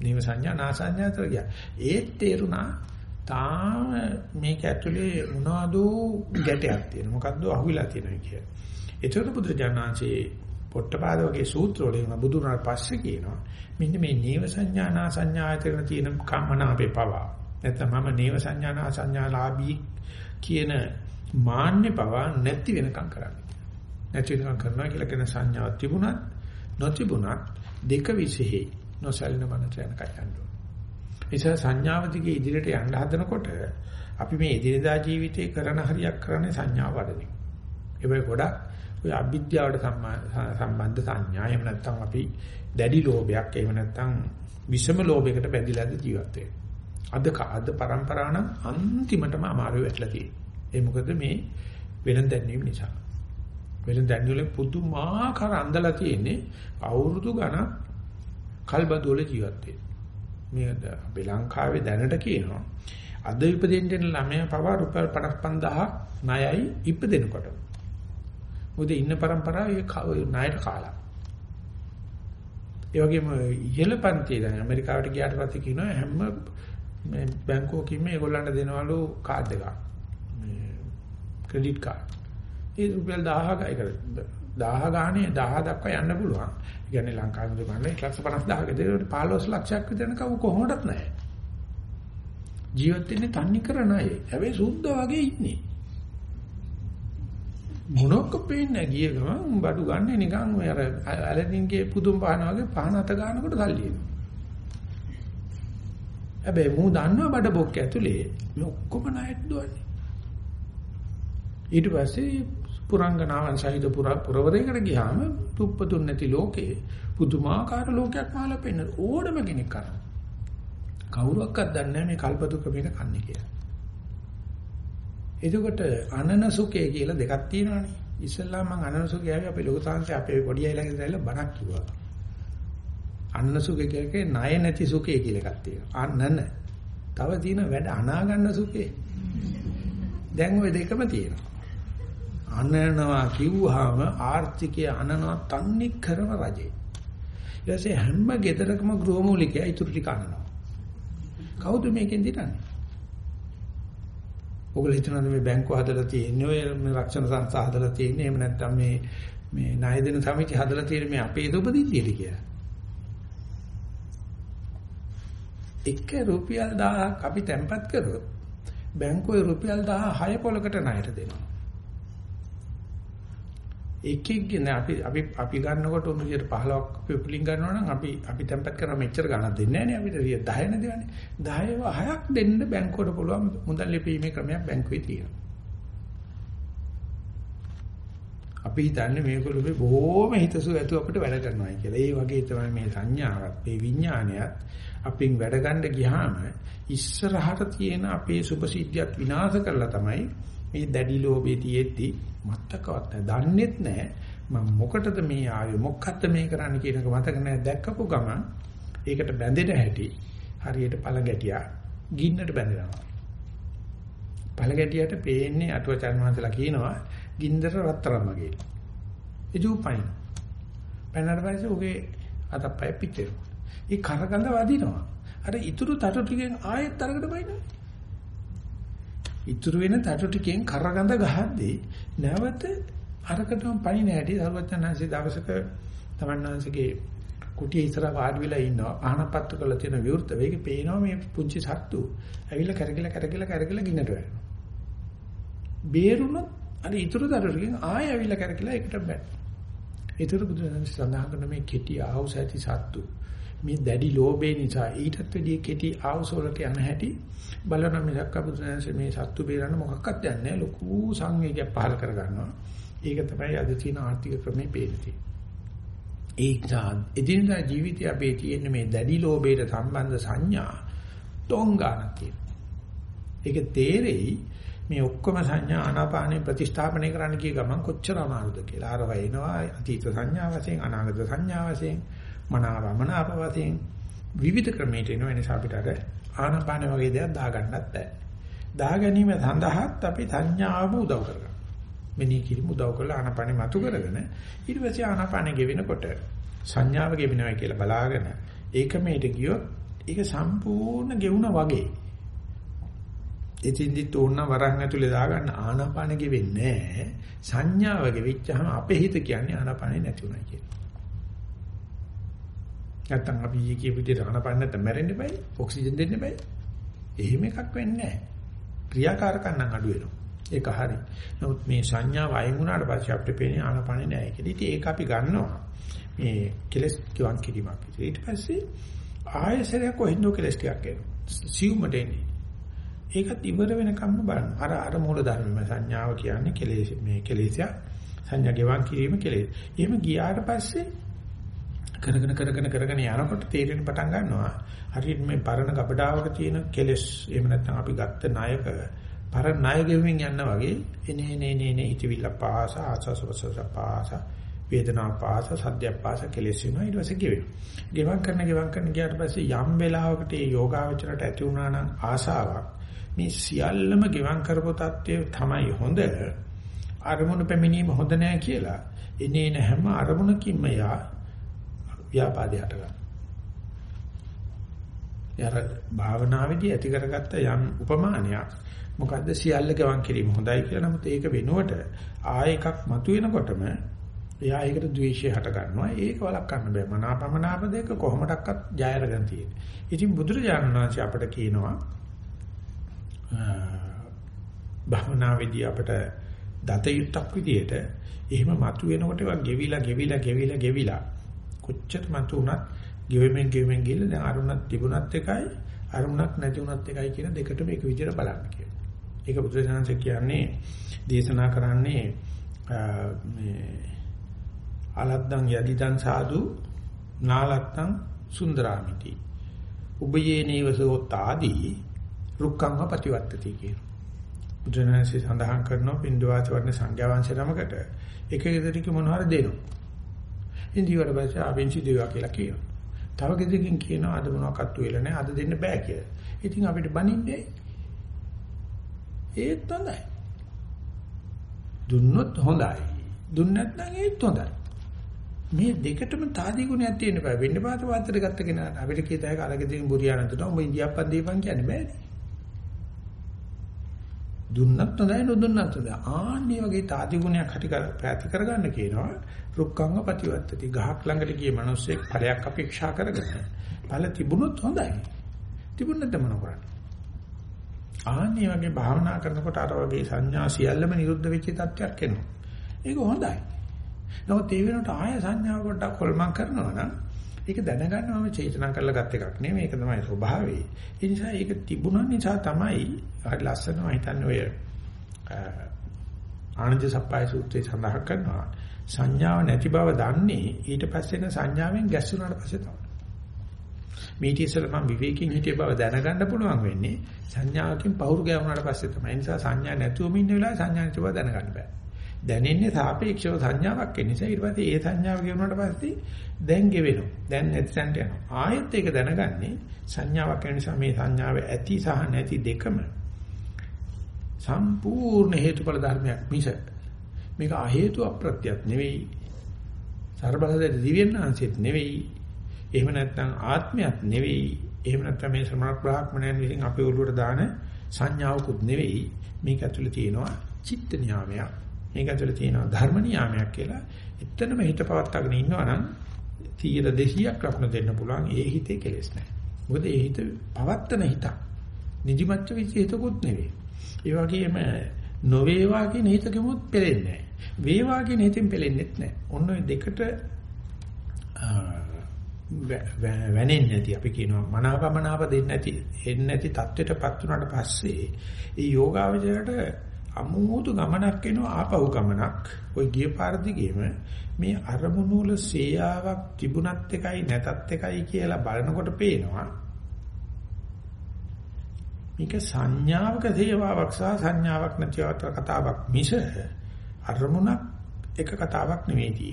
නීව සංඥා නාසඤ්ඤාතර ගියා. ඒත් තේරුණා තාම මේක ඇතුලේ මොනවද ගැටයක් තියෙන. මොකද්ද අහුවිලා තියෙනවා කිය. ඒතකොට බුදුරජාණන්සේ පොට්ටපාද වගේ සූත්‍ර වලින් බුදුරණන් පස්සේ කියනවා මෙන්න මේ නීව සංඥා නාසඤ්ඤාතර තියෙන කම්මනාපේ පවා. නැත්නම් මම නීව සංඥා නාසඤ්ඤාලාභී කියන මාන්නේ පවා නැති වෙනකම් කරන්නේ. නැති වෙනකම් කරනවා කියලා කියන සංඥාවක් තිබුණත් නොතිබුණත් දෙක විශේෂයි නොසැලෙන මනස යන කයන්න ඕන. නිසා සංඥාව දිගේ ඉදිරියට යන්න හදනකොට අපි මේ එදිනදා ජීවිතේ කරන හරියක් කරන්නේ සංඥාව වඩන එක. ඒක ගොඩක් ඔය අවිද්‍යාවට සම්බන්ධ සංඥා එහෙම නැත්නම් අපි දැඩි ලෝභයක් එහෙම නැත්නම් විෂම ලෝභයකට බැඳිලාද ජීවත් අද අද પરම්පරාණ අන්තිමටම අමාරු වෙట్లా තියෙන්නේ. ඒ මොකද මේ වෙනන් දැන්වීම නිසා. වෙනන් දැන්වීම පුදුමාකාර අන්දලා තියෙන්නේ අවුරුදු ගණන් කල්බදෝල ජීවත් මේ අපේ ලංකාවේ දැනට කියනවා අද ඉපදෙන්න ළමයා පවා රුපියල් 55000 ණයයි ඉපදෙනකොට. මොකද ඉන්න પરම්පරාව ඒ ණයට කාලා. ඒ වගේම ඉහළ පන්තියේ දැන් ඇමරිකාවට ගියාට පස්සේ කියනවා හැම මේ බැංකුවකින්ම ඒගොල්ලන්ට දෙනවලු කාඩ් එකක්. මේ ක්‍රෙඩිට් කාඩ්. ඒ රුපියල් 1000 එක 1000 ගානේ 1000 දක්වා යන්න පුළුවන්. ඒ කියන්නේ ලංකාවේ දුකන්නේ 150000ක දෙකට 15 ලක්ෂයක් විතර කව කොහොමදත් නැහැ. ජීවත් වෙන්නේ තන්නේ කර නැහැ. හැබැයි සුද්ධ වගේ ඉන්නේ. මොනක් පේන්නේ ගිය ගමන් බඩු ගන්න නිකන් ඔය අර ඇලදින්ගේ පුදුම් පහන වගේ පහන අත ගන්නකොට සල්ලි එනවා. හැබැයි මූ දන්නවා බඩ බොක්ක ඇතුලේ මේ ඔක්කොම ණයට දුවන්නේ. ඊට පස්සේ පුරංගනාවන් සහිත පුරවරයකට ගියාම තුප්පතුන් නැති ලෝකේ පුදුමාකාර ලෝකයක් මාලා පෙන්න ඕනම කෙනෙක් කරා. කවුරක්වත් දන්නේ නැහැ මේ කල්පතු ක්‍රමයට කන්නේ කියලා. එතකොට අනන සුඛය කියලා දෙකක් තියෙනවානේ. ඉස්සල්ලා මම අනන සුඛය ආවේ අපේ ලෝක සාංශය අපේ පොඩි අය ළඟ ඉඳලා බණක් කිව්වා. අනන සුඛය කියන්නේ ණය නැති සුඛය කියලා එකක් තියෙනවා. අනන. තව තියෙන වැඩ අනා ගන්න සුඛය. දැන් ওই දෙකම තියෙනවා. අනනවා කිව්වහම ආර්ථිකය අනනවා තන්නේ කරන රජේ. ඊට පස්සේ හැම ගෙදරකම ගෘහමූලිකයා ඉතුරු ටික අනනවා. කවුද මේකෙන් දිනන්නේ? ඔයගොල්ලෝ හිතනවාද මේ බැංකුව හදලා තියෙන්නේ ඔය මේ රක්ෂණ සංස්ථා හදලා තියෙන්නේ එහෙම නැත්නම් මේ මේ ණය දෙන සමිතිය හදලා තියෙන්නේ මේ අපේ උපදින්නේද කියලා. එක රුපියල් 1000ක් අපි තැන්පත් කරොත් බැංකුවේ රුපියල් 1006 පොලකට ණයට දෙනවා. එකෙක්ගෙන අපි අපි අපි ගන්නකොට උණු 15ක් අපි පුලින් ගන්නවා නම් අපි අපි tempat කරා මෙච්චර ගණන් දෙන්නේ නැහැ නේ අපිට. 10 නේ දෙන්නේ 10ව 6ක් දෙන්න බැංකුවට පුළුවන් මුදල් ලිපීමේ ක්‍රමයක් බැංකුවේ තියෙනවා. අපි හිතන්නේ මේගොල්ලෝ බොහොම හිතසුව ඇතුව අපිට වැඩ කරනවා කියලා. ඒ වගේ තමයි මේ සංඥාවත්, මේ විඥානයත් අපින් වැඩ ගන්න ගියාම ඉස්සරහට තියෙන අපේ සුභසිද්ධියත් විනාශ කරලා තමයි මේ දැඩි ලෝභය තියෙද්දි මත්තකවත් නැහැ. දන්නේත් නැහැ. මම මොකටද මේ ආවේ මොකක්ද මේ කරන්න කියන එක මතක නැහැ. දැක්කපු ගමන් ඒකට බැඳෙන හැටි හරියට පළ ගැටියා ගින්නට බැඳෙනවා. පළ ගැටියට පේන්නේ අටුවචන් වහන්සේලා කියනවා ගින්දර රත්තරන් වගේ. එජුපයින්. පැනනට පස්සේ ඔගේ අතපය පිච්චෙනවා. ඒ කරගඳ වදිනවා. අර ඉතුරු තටු ටිකෙන් ආයෙත් අරකට බයිනවා. ඉතුරු වෙන තටු ටිකෙන් කරගඳ ගහද්දී නැවත අරකටම පණි නැටි සර්වඥාන්සේ දවසක තමන්නාන්සේගේ කුටිය ඉස්සර වාඩි වෙලා ඉන්නවා. පහනපත්තු කරලා තියෙන විවෘත වේගෙ පේනවා මේ පුංචි සත්තු. ඇවිල්ලා කරකිලා කරකිලා කරකිලා ගින්නට වැටෙනවා බේරුණොත් අර ඉතුරු දරුවකින් ආයෙ ඇවිල්ලා කරකිලා එකට බෑ ඊතර බුදුරජාණන් සඳහන් කරන මේ කෙටි ආවුස ඇති සත්තු. මේ දැඩි ලෝභේ නිසා ඊටත් වැඩිය කෙටි ආවුස වලට යන හැටි බලන මිසක් බුදුරජාණන් මේ සත්තු බේරන්න මොකක්වත් යන්නේ ලොකු සංවේගයක් පහල කර ගන්නවා ඒක තමයි අද තියෙන ආර්ථික ක්‍රමේ පේන්නේ ඒ එදිනදා ජීවිතය අපේ තියෙන මේ දැඩි ලෝභයට සම්බන්ධ සංඥා තොංගාන තියෙනවා. ඒක තේරෙයි මේ ඔක්කොම සංඥා ආනාපානේ ප්‍රතිස්ථාපනය කරන්න කිය ගමන් කොච්චර අමාරුද කියලා. අර වයින්නවා අතීත සංඥා වශයෙන් අනාගත සංඥා වශයෙන් මනාවමනාප වශයෙන් විවිධ ක්‍රමයකට එනවා නිසා අපිට අර ආනාපාන වගේ දේවල් දාගන්නත් බෑ. දා ගැනීම සඳහාත් අපි සංඥාව උදව් කරගන්නවා. මෙනී කිරීම උදව් කරලා ආනාපානෙ මතු කරගෙන ඊට පස්සේ ආනාපානෙ ගෙවෙනකොට සංඥාව ගෙවෙනවා කියලා බලාගෙන ඒක මේට ගියොත් ඒක සම්පූර්ණ ගෙවුණා වගේ. එතින්දි තෝරන වරන් ඇතුලේ දාගන්න ආනාපානෙ ගෙවෙන්නේ නැහැ. සංඥාව ගෙවිච්චාම අපේ හිත කියන්නේ ආනාපානෙ නැති උනායි කියලා. නැත්තම් අපි ඊ කියපු විදිහට ආනාපානෙ නැත්නම් මැරෙන්න බෑ. ඔක්සිජන් දෙන්න බෑ. එහෙම එකක් වෙන්නේ නැහැ. ක්‍රියාකාරකම් නම් අඩු වෙනවා. ඒක හරි. නමුත් මේ සංඥාව අයින් වුණාට පස්සේ අපිට පේන්නේ ආනපනේ නැහැ කියලා. ඉතින් ඒක අපි ගන්නවා. මේ කෙලස් කිවන් කිරීමක්. ඊට පස්සේ ආයසරයක් කොහෙන්ද කෙලස් ටිකක් එනවා. සිව්මට එන්නේ. ඒකත් ඉවර වෙනකම්ම බලන්න. අර අර මූල ධර්මම සංඥාව කියන්නේ කෙලෙස් මේ කෙලෙස්ය. සංඥා ගෙවන් කිරීම කෙලෙස්. එහෙම ගියාට පස්සේ කරගෙන කරගෙන කරගෙන යනකොට තේරෙන්න පටන් ගන්නවා. හරියට මේ පරණ කපඩාවක තියෙන කෙලෙස් එහෙම නැත්නම් අපි ගත්ත ණයක පර ණය ගෙවමින් යන්න වගේ එනේ නේ නේ නේ හිතවිල්ල පාස ආසසවසස පාස වේදනා පාස සද්ද පාස කෙලෙස් වෙනවා ඊට පස්සේ ගෙවෙනවා. ගෙවම් කරන ගෙවම් කරන ගියාට පස්සේ යම් වෙලාවකට ඒ යෝගාවචරයට ඇති වුණා නම් ආසාවක් මේ සියල්ලම ගෙවම් කරපු தත්ත්වය තමයි හොඳ. අරමුණු පැමිණීම හොඳ නෑ කියලා. එනේ නැහැම අරමුණකින්ම යා ව්‍යාපාදයට ගන්න. යර භාවනාවේදී ඇති කරගත්ත යම් උපමානයක් මොකද්ද සියල්ල ගවන් කිරීම හොඳයි කියලා. නමුත් ඒක වෙනුවට ආය එකක් මතුවෙනකොටම එයා ඒකට ද්වේෂය හට ගන්නවා. ඒක වළක්වන්න බෑ. මනාපමනාප දෙක කොහොමඩක්වත් ජය අරගෙන තියෙන්නේ. ඉතින් බුදුරජාණන් වහන්සේ අපට කියනවා භවනාවේදී අපට දත යුක්තක් විදියට එහෙම මතුවෙනකොට ඒවා ගෙවිලා ගෙවිලා ගෙවිලා ගෙවිලා කොච්චර මතු වුණත් ගෙවෙමින් ගෙවෙමින් ගිහලා දැන් අරුණක් තිබුණත් එකයි අරුණක් නැති වුණත් එකයි කියන දෙකටම එක විදියට බලන්න කියලා. ඒක බුදුසසුන කියන්නේ දේශනා කරන්නේ මේ අලද්දන් යදිදන් සාදු නාලත්තං සුන්දරාමිති. උබයේ නේවසෝතාදී රුක්ඛංග ප්‍රතිවත්තති කියන. බුදුරජාණන්සේ සඳහන් කරනවා පින්දවාච වර්ණ සංඥා වංශ නමකට එක ගෙදරක මොනවාර දෙනවා. ඉන්දියාවට පස්සේ ආවෙන්සි දෙවා කියලා කියනවා. තව ගෙදරකින් කියනවා අද මොනවාක්වත් වෙලා නැහැ අද දෙන්න බෑ කියලා. ඉතින් අපිට බනින්නේ ඒත් හොඳයි. දුන්නොත් හොඳයි. දුන්නේ නැත්නම් ඒත් හොඳයි. මේ දෙකටම තාදී ගුණයක් තියෙන බෑ. වෙන්න පාත වාතයට ගත්ත කෙනාට අපිට කීත හැක අරගෙදින් බුරියානන් තුන උඹ ඉන්දියාප්පන් දීපන් කියන්නේ බෑනේ. දුන්නත් හොඳයි නොදුන්නත් හොඳයි. ආන්නේ වගේ තාදී ගුණයක් හටි කර පැති කරගන්න කියනවා. රුක්ඛංග ප්‍රතිවත්තති. ගහක් ළඟට ගිය මිනිස්සෙක් ඵලයක් අපේක්ෂා කරගෙන ඵල තිබුණොත් හොඳයි. තිබුණත් මොන කරන්නේ? ආන්නේ වගේ භාවනා කරනකොට අර වගේ සංඥා සියල්ලම නිරුද්ධ වෙච්ච තත්ත්වයක් එනවා. ඒක හොඳයි. නමුත් ඒ වෙනකොට ආය සංඥාව පොඩ්ඩක් හොල්මන් කරනවා නම් ඒක දැනගන්නවම චේතනා කරලා ගත් එකක් නෙමෙයි. ඒක තමයි ස්වභාවය. ඒ නිසා ඒක තිබුණා නිසා තමයි හරි ලස්සනව හිතන්නේ ඔය ආනන්ද සප්පයි සූත්‍රයේ සඳහන් කරනවා. සංඥාව නැති බව දන්නේ ඊට පස්සේ සංඥාවෙන් ගැස්සුණාට පස්සේ තමයි. මේ ඉතිසල මම විවේකයෙන් හිටිය බව දැනගන්න පුළුවන් වෙන්නේ සංඥාවකින් පහුරු ගෑවුනාට පස්සේ තමයි. ඒ නිසා සංඥා නැතුවම ඉන්න වෙලාවේ සංඥා නැති බව දැනගන්න බෑ. දැනෙන්නේ සාපේක්ෂව සංඥාවක් ඒ නිසා ඊට පස්සේ ඒ සංඥාව ගෙවුනාට පස්සේ දැන් ගෙවෙනවා. දැන් නැති තැනට යනවා. ආයෙත් ඒක දැනගන්නේ සංඥාවක් ඒ නිසා මේ සංඥාව ඇති සහ නැති දෙකම සම්පූර්ණ හේතුඵල ධර්මයක් මිස මේක අ හේතු අප්‍රත්‍යක් නෙවෙයි සර්බලද දිව්‍යඥාන්සෙත් නෙවෙයි. එහෙම නැත්නම් ආත්මයක් නෙවෙයි. එහෙම නැත්නම් මේ ශ්‍රමණ බ්‍රාහ්මණයන් විසින් අපේ ඔළුවට දාන සංඥාවකුත් නෙවෙයි. මේක ඇතුළේ තියෙනවා චිත්ත නියාමයක්. මේක ඇතුළේ තියෙනවා ධර්ම නියාමයක් කියලා. එතනම හිත පවත්වාගෙන ඉන්නවා නම් 100 200ක් ලකුණු දෙන්න පුළුවන්. ඒ හිතේ කෙලෙස් නැහැ. මොකද ඒ හිත පවත්තන හිතක්. නිදිමත් වෙච්ච හිතකුත් නෙවෙයි. ඒ වගේම නොවේවා කියන හිතකෙමුත් පෙලෙන්නේ නැහැ. වේවා කියන හිතෙන් පෙලෙන්නෙත් නැහැ. ඔන්න ඔය දෙකට වැනෙන්නේ නැති අපි කියනවා මනාපමනාප දෙන්නේ නැති එන්නේ නැති தත්වෙටපත් වුණාට පස්සේ ඒ යෝගාවචරයට අමුතු ගමනක් එනවා ආපහු ගමනක් ওই ගිය පාර දිගේම මේ අරමුණු වල සේයාවක් තිබුණත් එකයි නැතත් එකයි කියලා බලනකොට පේනවා මේක සංඥාවක සේවාවක් සහ සංඥාවක් නැති කතාවක් මිස අරමුණක් එක කතාවක් නෙවෙයි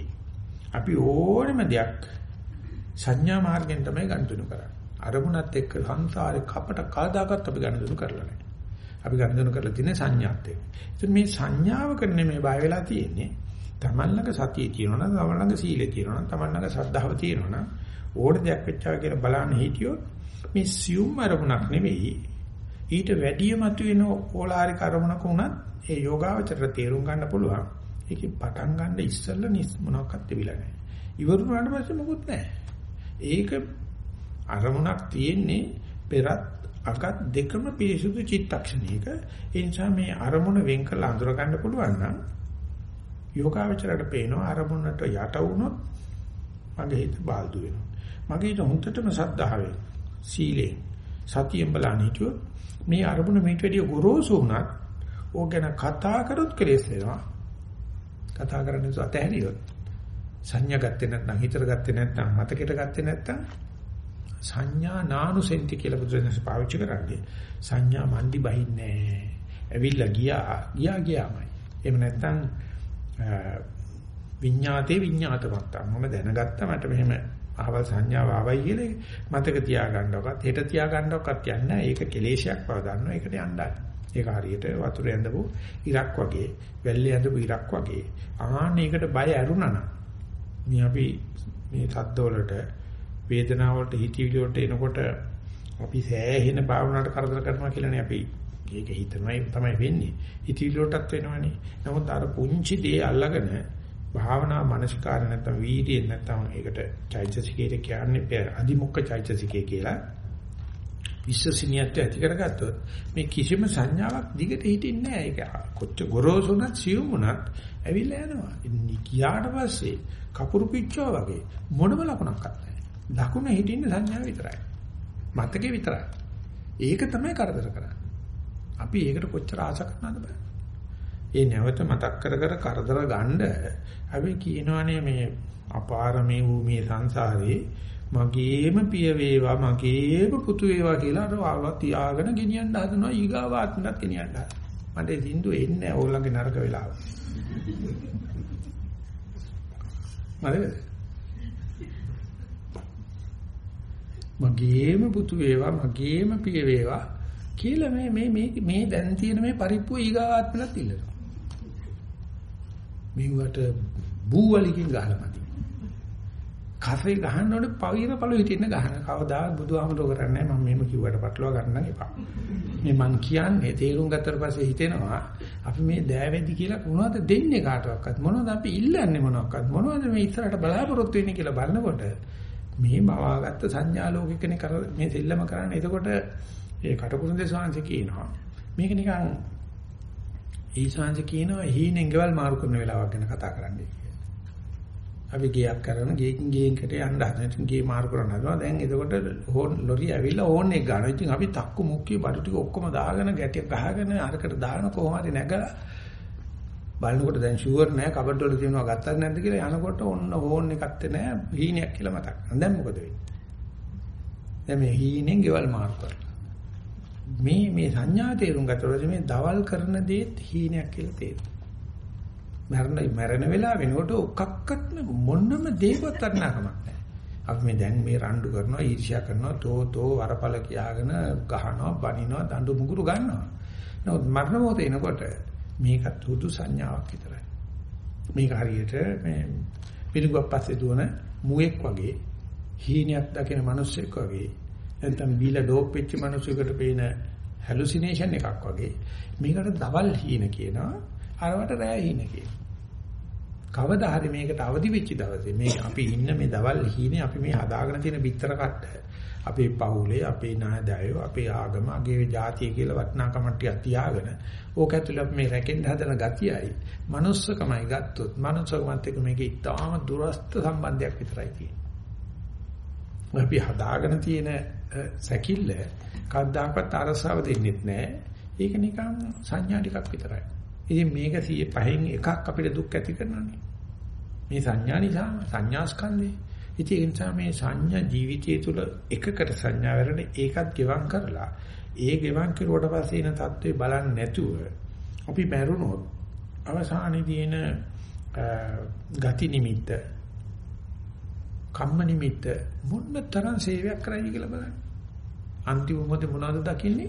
අපි ඕනෙම දෙයක් සංඥා මාර්ගයෙන් තමයි ගනුදෙනු කරන්නේ. අරමුණත් එක්ක සංසාරේ කපට කවදාකවත් අපි ගනුදෙනු කරලා නැහැ. අපි ගනුදෙනු කරලා තියෙන්නේ සංඥාත් එක්ක. ඉතින් මේ සංඥාවක නෙමෙයි බය වෙලා තියෙන්නේ. Taman ළඟ සතිය තියෙනවා නම්, Taman ළඟ සීලය තියෙනවා නම්, Taman ළඟ සද්ධාව තියෙනවා නම්, ඕන දෙයක් වෙච්චා කියලා බලන්න හිටියොත් මේ සියුම් අරමුණක් නෙවෙයි ඊට වැඩිය මතුවෙන ඕලාරික අරමුණක උනත් ඒ යෝගාවචරයට තේරුම් ගන්න පුළුවන්. ඒකේ පටන් ගන්න ඉස්සෙල්ලා මොනවාක්වත් තිබිලා නැහැ. ඉවරුනාට පස්සේ මොකුත් නැහැ. ඒක අරමුණක් තියෙන්නේ පෙරත් අගත් දෙකම පිරිසුදු චිත්තක්ෂණයක. ඒ නිසා මේ අරමුණ වෙන් කරලා අඳුර ගන්න පුළුවන් නම් යෝගාවචරයට පේනවා අරමුණට යට වුණොත් මගේ හිත බාල්දු වෙනවා. මගේ හිත හොඳටම සද්ධාවෙන් සීලෙන් සතියෙන් බලන්න හිටියොත් මේ අරමුණ මේට වැඩිය ගොරෝසු වුණත් ඕක ගැන කතා කරොත් කෙලෙස් වෙනවා. කතා කරන්නේ සතහැරියොත් සංඥා ගත්තේ නැත්නම් හිතට ගත්තේ නැත්නම් මතකයට ගත්තේ නැත්නම් සංඥා නානුසෙන්ති කියලා බුදුරජාණන් පාවිච්චි කරන්නේ. සංඥා මන්දි බහින්නේ ඇවිල්ලා ගියා. ගියා ගියාමයි. එහෙම නැත්නම් විඤ්ඤාතේ විඤ්ඤාතමත්තා මම දැනගත්තා මට මෙහෙම අහවල් සංඥාව ආවයි කියලා මතක තියාගන්නවක්වත් හෙට තියාගන්නවක්වත් යන්නේ ඒක කෙලේශයක් බව දන්නවා. ඒකට යන්නයි ඒක හරියට වතුර ඇඳපු ඉරක් වගේ වැල්ලේ ඇඳපු ඉරක් වගේ. ආන්න ඒකට බය ඇරුණා නම් මේ අපි මේ සද්ද වලට වේදනාව වලට හිතවිලි වලට එනකොට අපි සෑහෙන භාවනාවට කරදර කරනවා කියලානේ අපි ඒක හිතමයි තමයි වෙන්නේ. හිතවිලි වලටත් වෙනවනේ. නමුත් අර පුංචි දේ අල්ලගෙන භාවනා මානසිකාර නැත්නම් වීර්යය නැත්නම් ඒකට චෛතසිකයට කියන්නේ අදිමුක්ඛ චෛතසිකය කියලා. විශ්වසනීයත්වය ඇති කරගත්තොත් මේ කිසිම සංඥාවක් දිගට හිටින්නේ නැහැ. ඒක කොච්චර ගොරෝසුණත් සියුම්ුණත් ඇවිල්ලා යනවා. ගියාට පස්සේ කපුරු පිච්චෝ වගේ මොනම ලකුණක් නැහැ. ලකුණ හිටින්නේ සංඥාව විතරයි. මතකේ විතරයි. ඒක තමයි කරදර කරන්නේ. අපි ඒකට කොච්චර ආශ කරනවද බලන්න. ඒ නැවත මතක් කර කර කරදර ගන්න අපි කියනවානේ මේ අපාරමේ වූ මේ සංසාරේ මගේම පිය වේවා මගේම පුතු වේවා කියලා අර ආවා තියාගෙන ගෙනියන්න හදනවා ඊගාවාත්මත් ගෙනියන්න හදනවා. මට ඒ දින්දු එන්නේ නැහැ ඕගොල්ලන්ගේ නරක වෙලාව. හරිද? මගේම පුතු වේවා මගේම පිය වේවා කියලා මේ මේ මේ මේ දැන් තියෙන මේ පරිප්පුව ඊගාවාත්මලත් ඉල්ලනවා. මෙවට බූවලිකින් ගහලා මදි. කසේ ගහන්න ඕනේ පවිර පළු හිටින්න ගහන. කවදා බුදුහාමුදුර කරන්නේ මම මෙහෙම කිව්වට පටලවා ගන්න එපා. මේ මං කියන්නේ තේරුම් ගත්තට පස්සේ හිතෙනවා අපි මේ දෑවැදි කියලා මොනවද දෙන්නේ කාටවත් මොනවද අපි ඉල්ලන්නේ මොනවක්වත් මොනවද මේ ඉස්සරහට බලාපොරොත්තු වෙන්නේ කියලා බලනකොට මේ මවාගත්ත සංඥා ලෝකිකනේ කර මේ දෙල්ලම කරන්නේ එතකොට ඒ කටුකුරුන්දේ ස්වාංශ කියනවා මේක නිකන් ඒ ස්වාංශ කියනවා හීනෙන් ගෙවල් මාරු කරන වෙලාවක් ගැන කතා කරන්නේ අපි ගියක් කරන ගේකින් ගේකට යන්න හදන. ඉතින් ගේ මාරු කරන්න හදනවා. දැන් එතකොට හෝන් ලොරිය ඇවිල්ලා ඕන් එක ගන්නවා. ඉතින් අපි තක්කු මුක්කේ බඩු ටික ඔක්කොම දාගෙන ගැටිය ගහගෙන අරකට දාන කොහොම හරි නැගලා බලනකොට දැන් ෂුවර් නෑ කබඩ් වල තියෙනවා ගත්තද නැද්ද කියලා යනකොට ඔන්න හෝන් එකක් නෑ හීනයක් කියලා මතක්. දැන් මොකද වෙන්නේ? දැන් මේ හීනෙන් ගෙවල් මාරු කරලා. මේ මේ සංඥා තේරුම් ගත්තොත් මේ දවල් කරන දේත් හීනයක් කියලා තේරෙනවා. මරණ මරණ වෙලාව වෙනකොට ඔක්කක්වත් මොනම දෙයක්වත් අරනකමක් නැහැ. අපි මේ දැන් මේ රණ්ඩු කරනවා ඊර්ෂ්‍යා කරනවා තෝ තෝ වරපල කියාගෙන ගහනවා බනිනවා දඬු මුගුරු ගන්නවා. නමුත් මරණ මොහොත එනකොට මේකත් හුදු සංඥාවක් විතරයි. මේක හරියට මේ පිළිගුවක් පස්සේ දුවන මුවෙක් වගේ හීනයක් දකින මිනිස්සෙක් වගේ නැත්නම් බීලා ඩෝප් වෙච්ච මිනිසෙකුට පේන හැලුසිනේෂන් එකක් වගේ මේකට දවල් හීන කියනවා අරවට රෑ හීන කියනවා කවදා හරි මේකට අවදි වෙච්ච දවසේ මේ අපි ඉන්න මේ දවල් හීනේ අපි මේ හදාගෙන තියෙන පිටර කට්ට අපේ පවුලේ අපේ නායදයෝ අපේ ආගම අගේ ජාතිය කියලා වටිනාකමක් ටිකක් තියාගෙන ඕක ඇතුළේ අපි මේ රැකෙන්න හදන ගතියයි manussකමයි ගත්තොත් manussකමත් එක්ක මේකේ ඉතාම දුරස්ත සම්බන්ධයක් විතරයි තියෙන්නේ. අපි හදාගෙන තියෙන සැකිල්ල කවදාකවත් අරසාව දෙන්නෙත් නැහැ. ඒක නිකන් සංඥා ටිකක් විතරයි. ඉතින් මේක 105න් එකක් අපිට දුක් ඇති කරනවානේ. මේ සංඥා නිසා සංඥා ස්කන්ධේ. ඉතින් ඒ නිසා මේ සංඥා ජීවිතය තුළ එකකට සංඥා වෙරනේ ඒකත් ගෙවම් කරලා ඒ ගෙවම් කරුවට පස්සේ එන தત્ත්වේ බලන්නේ නැතුව අපි මැරුණොත් අවසානයේ තියෙන ගති නිමිත්ත කම්ම නිමිත්ත මොන්න තරම් සේවයක් කරයි කියලා බලන්න. අන්තිම මොහොතේ මොනවද දකින්නේ?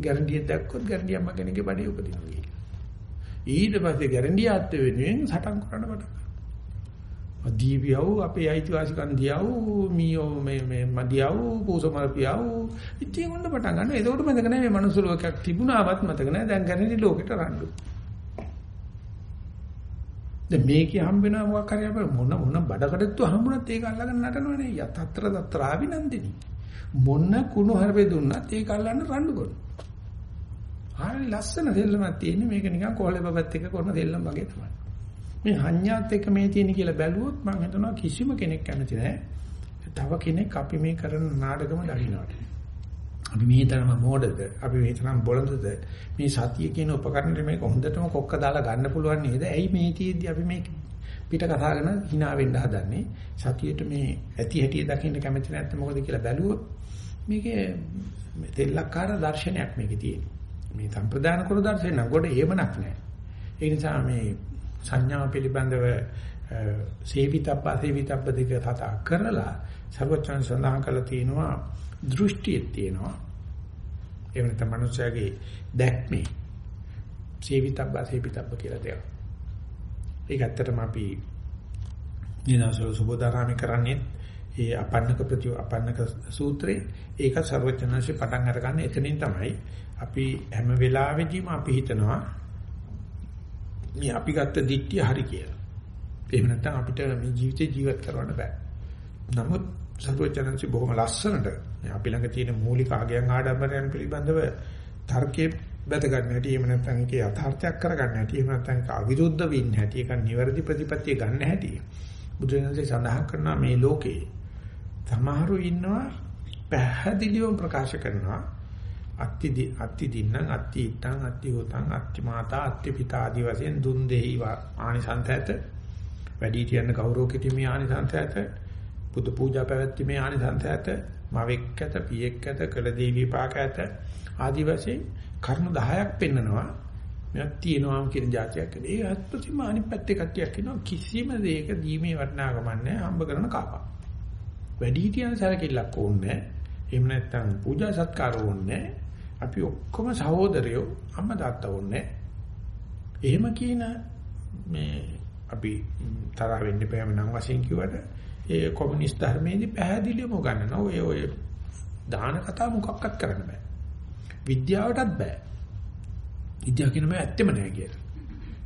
ගැරන්ඩියක් දැක්කොත් ගැරන්ඩිය අම්මා කෙනෙක්ගේ බඩේ උපදිනවා කියලා. ඊට පස්සේ ගැරන්ඩිය ආත්ත වෙනුවෙන් සටන් කරන්න පටන් ගන්නවා. දීපියව අපේ අයිතිවාසිකම් දියව මීයෝ මේ මේ මදියව පූසමල්පියව ඉතින් ඔන්න පටන් ගන්නවා. ඒකෝට මතක නැහැ මේ මනුස්ස ලෝකයක් තිබුණාවත් මතක නැහැ. දැන් ගැරන්ඩි ලෝකෙට රණ්ඩු. දැන් මේකේ හම්බ වෙනවා මොකක් හරි අපේ මොන මොන බඩකටත්තු හම්බුනත් ඒක අල්ලගෙන නටනවනේ යතත්‍ර දත්‍ර ආවිනන්දිනී මොන කුණු හරපේ දුන්නත් ඒක අල්ලන්න රණ්ඩු කරනවා හරි ලස්සන දෙල්ලමක් තියෙන මේක නිකන් කොහලේ බබත් එක කරන දෙල්ලම වගේ තමයි මේ හඤ්ඤාත් එක මේ තියෙන කියලා බැලුවොත් මම හිතනවා කිසිම කෙනෙක් කැමති නැහැ. තව කෙනෙක් අපි මේ කරන නාටකම දකින්නට අපි මේ තරම මෝඩද? අපි මේ තරම් බොළඳද? මේ සතිය කියන උපකරණෙ මේක හොඳටම කොක්ක දාලා ගන්න පුළුවන් නේද? ඇයි මේ තියෙද්දි අපි මේ පිට කතාගෙන hina වෙන්න හදන්නේ? සතියේට මේ ඇති හැටි දකින්න කැමති නැත්නම් මොකද කියලා බැලුවොත් මේකේ තෙල්ලක්කාර දර්ශනයක් මේකේ තියෙන්නේ මේ සම්ප්‍රදාන කර දර්ශනය කොට එහෙමනක් නැහැ ඒ නිසා මේ සංඥා පිළිබඳව සේවිතප්ප සේවිතප්ප දෙක කතා කරලා සර්වචන් සඳහන් කරලා තියෙනවා දෘෂ්ටියක් තියෙනවා. ඒ වෙනත මනුස්සයාගේ දැක්මේ සේවිතබ්බ සේවිතබ්බ කියලා දෙයක්. ඒක ඇත්තටම අපි නිනාසල සුබෝධාරාමේ කරන්නේ ඒ අපන්නක ප්‍රති අපන්නක සූත්‍රේ ඒක ਸਰවඥාන්සේ පටන් අරගන්න එතනින් තමයි අපි හැම වෙලාවෙදීම අපි හිතනවා මේ අපි ගත්ත දිට්ඨිය හරි කියලා. එහෙම නැත්නම් අපිට මේ ජීවිතේ ජීවත් කරවන්න බෑ. නමුත් සර්වචනන්සි බොහොම ලස්සනට අපි ළඟ තියෙන මූලික ආගයන් ආඩම්බරයන් පිළිබඳව තර්කයේ බැත ගන්න හැටි එහෙම නැත්නම් ඒකේ යථාර්ථයක් කරගන්න හැටි එහෙම නැත්නම් ඒක අවිරුද්ධ වෙන්න හැටි ඒක නිවැරදි ප්‍රතිපත්තිය ගන්න හැටි බුදුරජාණන්සේ සඳහන් කරනවා මේ ලෝකේ සමහරු ඉන්නවා පැහැදිලිව ප්‍රකාශ කරනවා අත්ති අත්ති දින්නම් අත්ති ඉත්තං අත්ති හොතං අත්ති මාතා අත්ති පිතා ආදි වශයෙන් දුන් දෙහි ආනිසංත ඇත. වැඩි කියන ගෞරව කිරීමේ ආනිසංත ඇත. බුදු පූජා පැවැත්ීමේ ආනිසංස ඇත. මවෙක් ඇත පියෙක් ඇත කළ දේ විපාක ඇත. ආදි වශයෙන් කර්ම 10ක් පෙන්නනවා. මෙයක් තියෙනවා කියන જાතියක්. ඒ අත්පොතිම අනිත් පැත්තේ කට්ටියක් කියනවා කිසිම දෙයක දීමේ වටිනාකමක් නැහැ. හම්බ කරන කාපා. වැඩි හිටියන් සැලකිල්ලක් ඕනේ එහෙම නැත්නම් පූජා සත්කාර ඕනේ අපි ඔක්කොම සහෝදරයෝ අම්මා තාත්තා ඕනේ එහෙම කියන මේ අපි තරහ වෙන්න බෑම නම් වශයෙන් කිව්වට ඒ කොමියුනිස්ට් ධර්මයේදී පැහැදිලිවම ගන්නවා. ඔය ඔය දාන කතා මොකක්වත් කරන්න බෑ. විද්‍යාවටත් බෑ. විද්‍යාව කියන මේ ඇත්තම නෑ කියලා.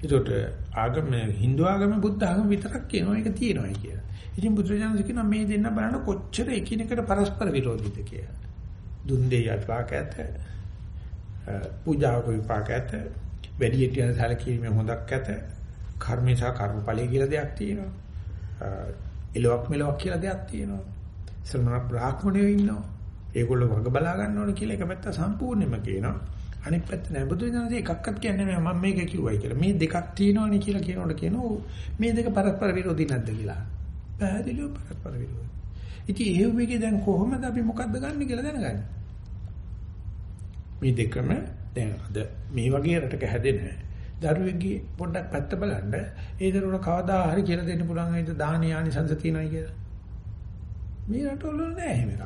ඒකට ආගම Hindu ආගම බුද්ධ ආගම විතරක් කියනවා ඒක තියෙනවායි කියලා. ඉතින් බුදුරජාණන් කියනවා මේ දෙන්න බලන්න කොච්චර එකිනෙකට පරස්පර විරෝධීද කියලා. දුන් දෙය විපාක ඇත. පූජාවක විපාක ඇත. වැඩිහිටියන් සැලකීමේ හොඳක් ඇත. කර්මේ සහ කර්මඵලයේ කියලා දෙයක් තියෙනවා. එලොක් මෙලොක් කියලා දෙයක් තියෙනවා. ශ්‍රමණ බ්‍රාහ්මණයෝ ඉන්නවා. ඒගොල්ලෝ වග බලා ගන්න ඕනේ කියලා එක පැත්ත සම්පූර්ණයෙන්ම කියනවා. අනෙක් පැත්ත නෑ බුදු දහමේ එකක්වත් කියන්නේ නෑ මම මේක කිව්වයි කියලා. මේ දෙකක් තියෙනවනේ කියලා කියනකොට කියනවා මේ දෙක පරස්පර විරෝධී නැද්ද කියලා. පැහැදිලිව පරස්පර විරෝධී. ඉතින් එහෙම මේකේ දැන් කොහොමද අපි මොකද්ද ගන්න කියලා දැනගන්නේ. මේ දෙකම දැන් අද මේ වගේ රටක හැදෙන දරුවෙක්ගේ පොඩ්ඩක් පැත්ත බලන්න ඒ දරුවන කවදා හරි කියලා දෙන්න පුළුවන් නේද දාන යානිසංස තියනයි කියලා. මේ රටවල නෑ එහෙම එකක්.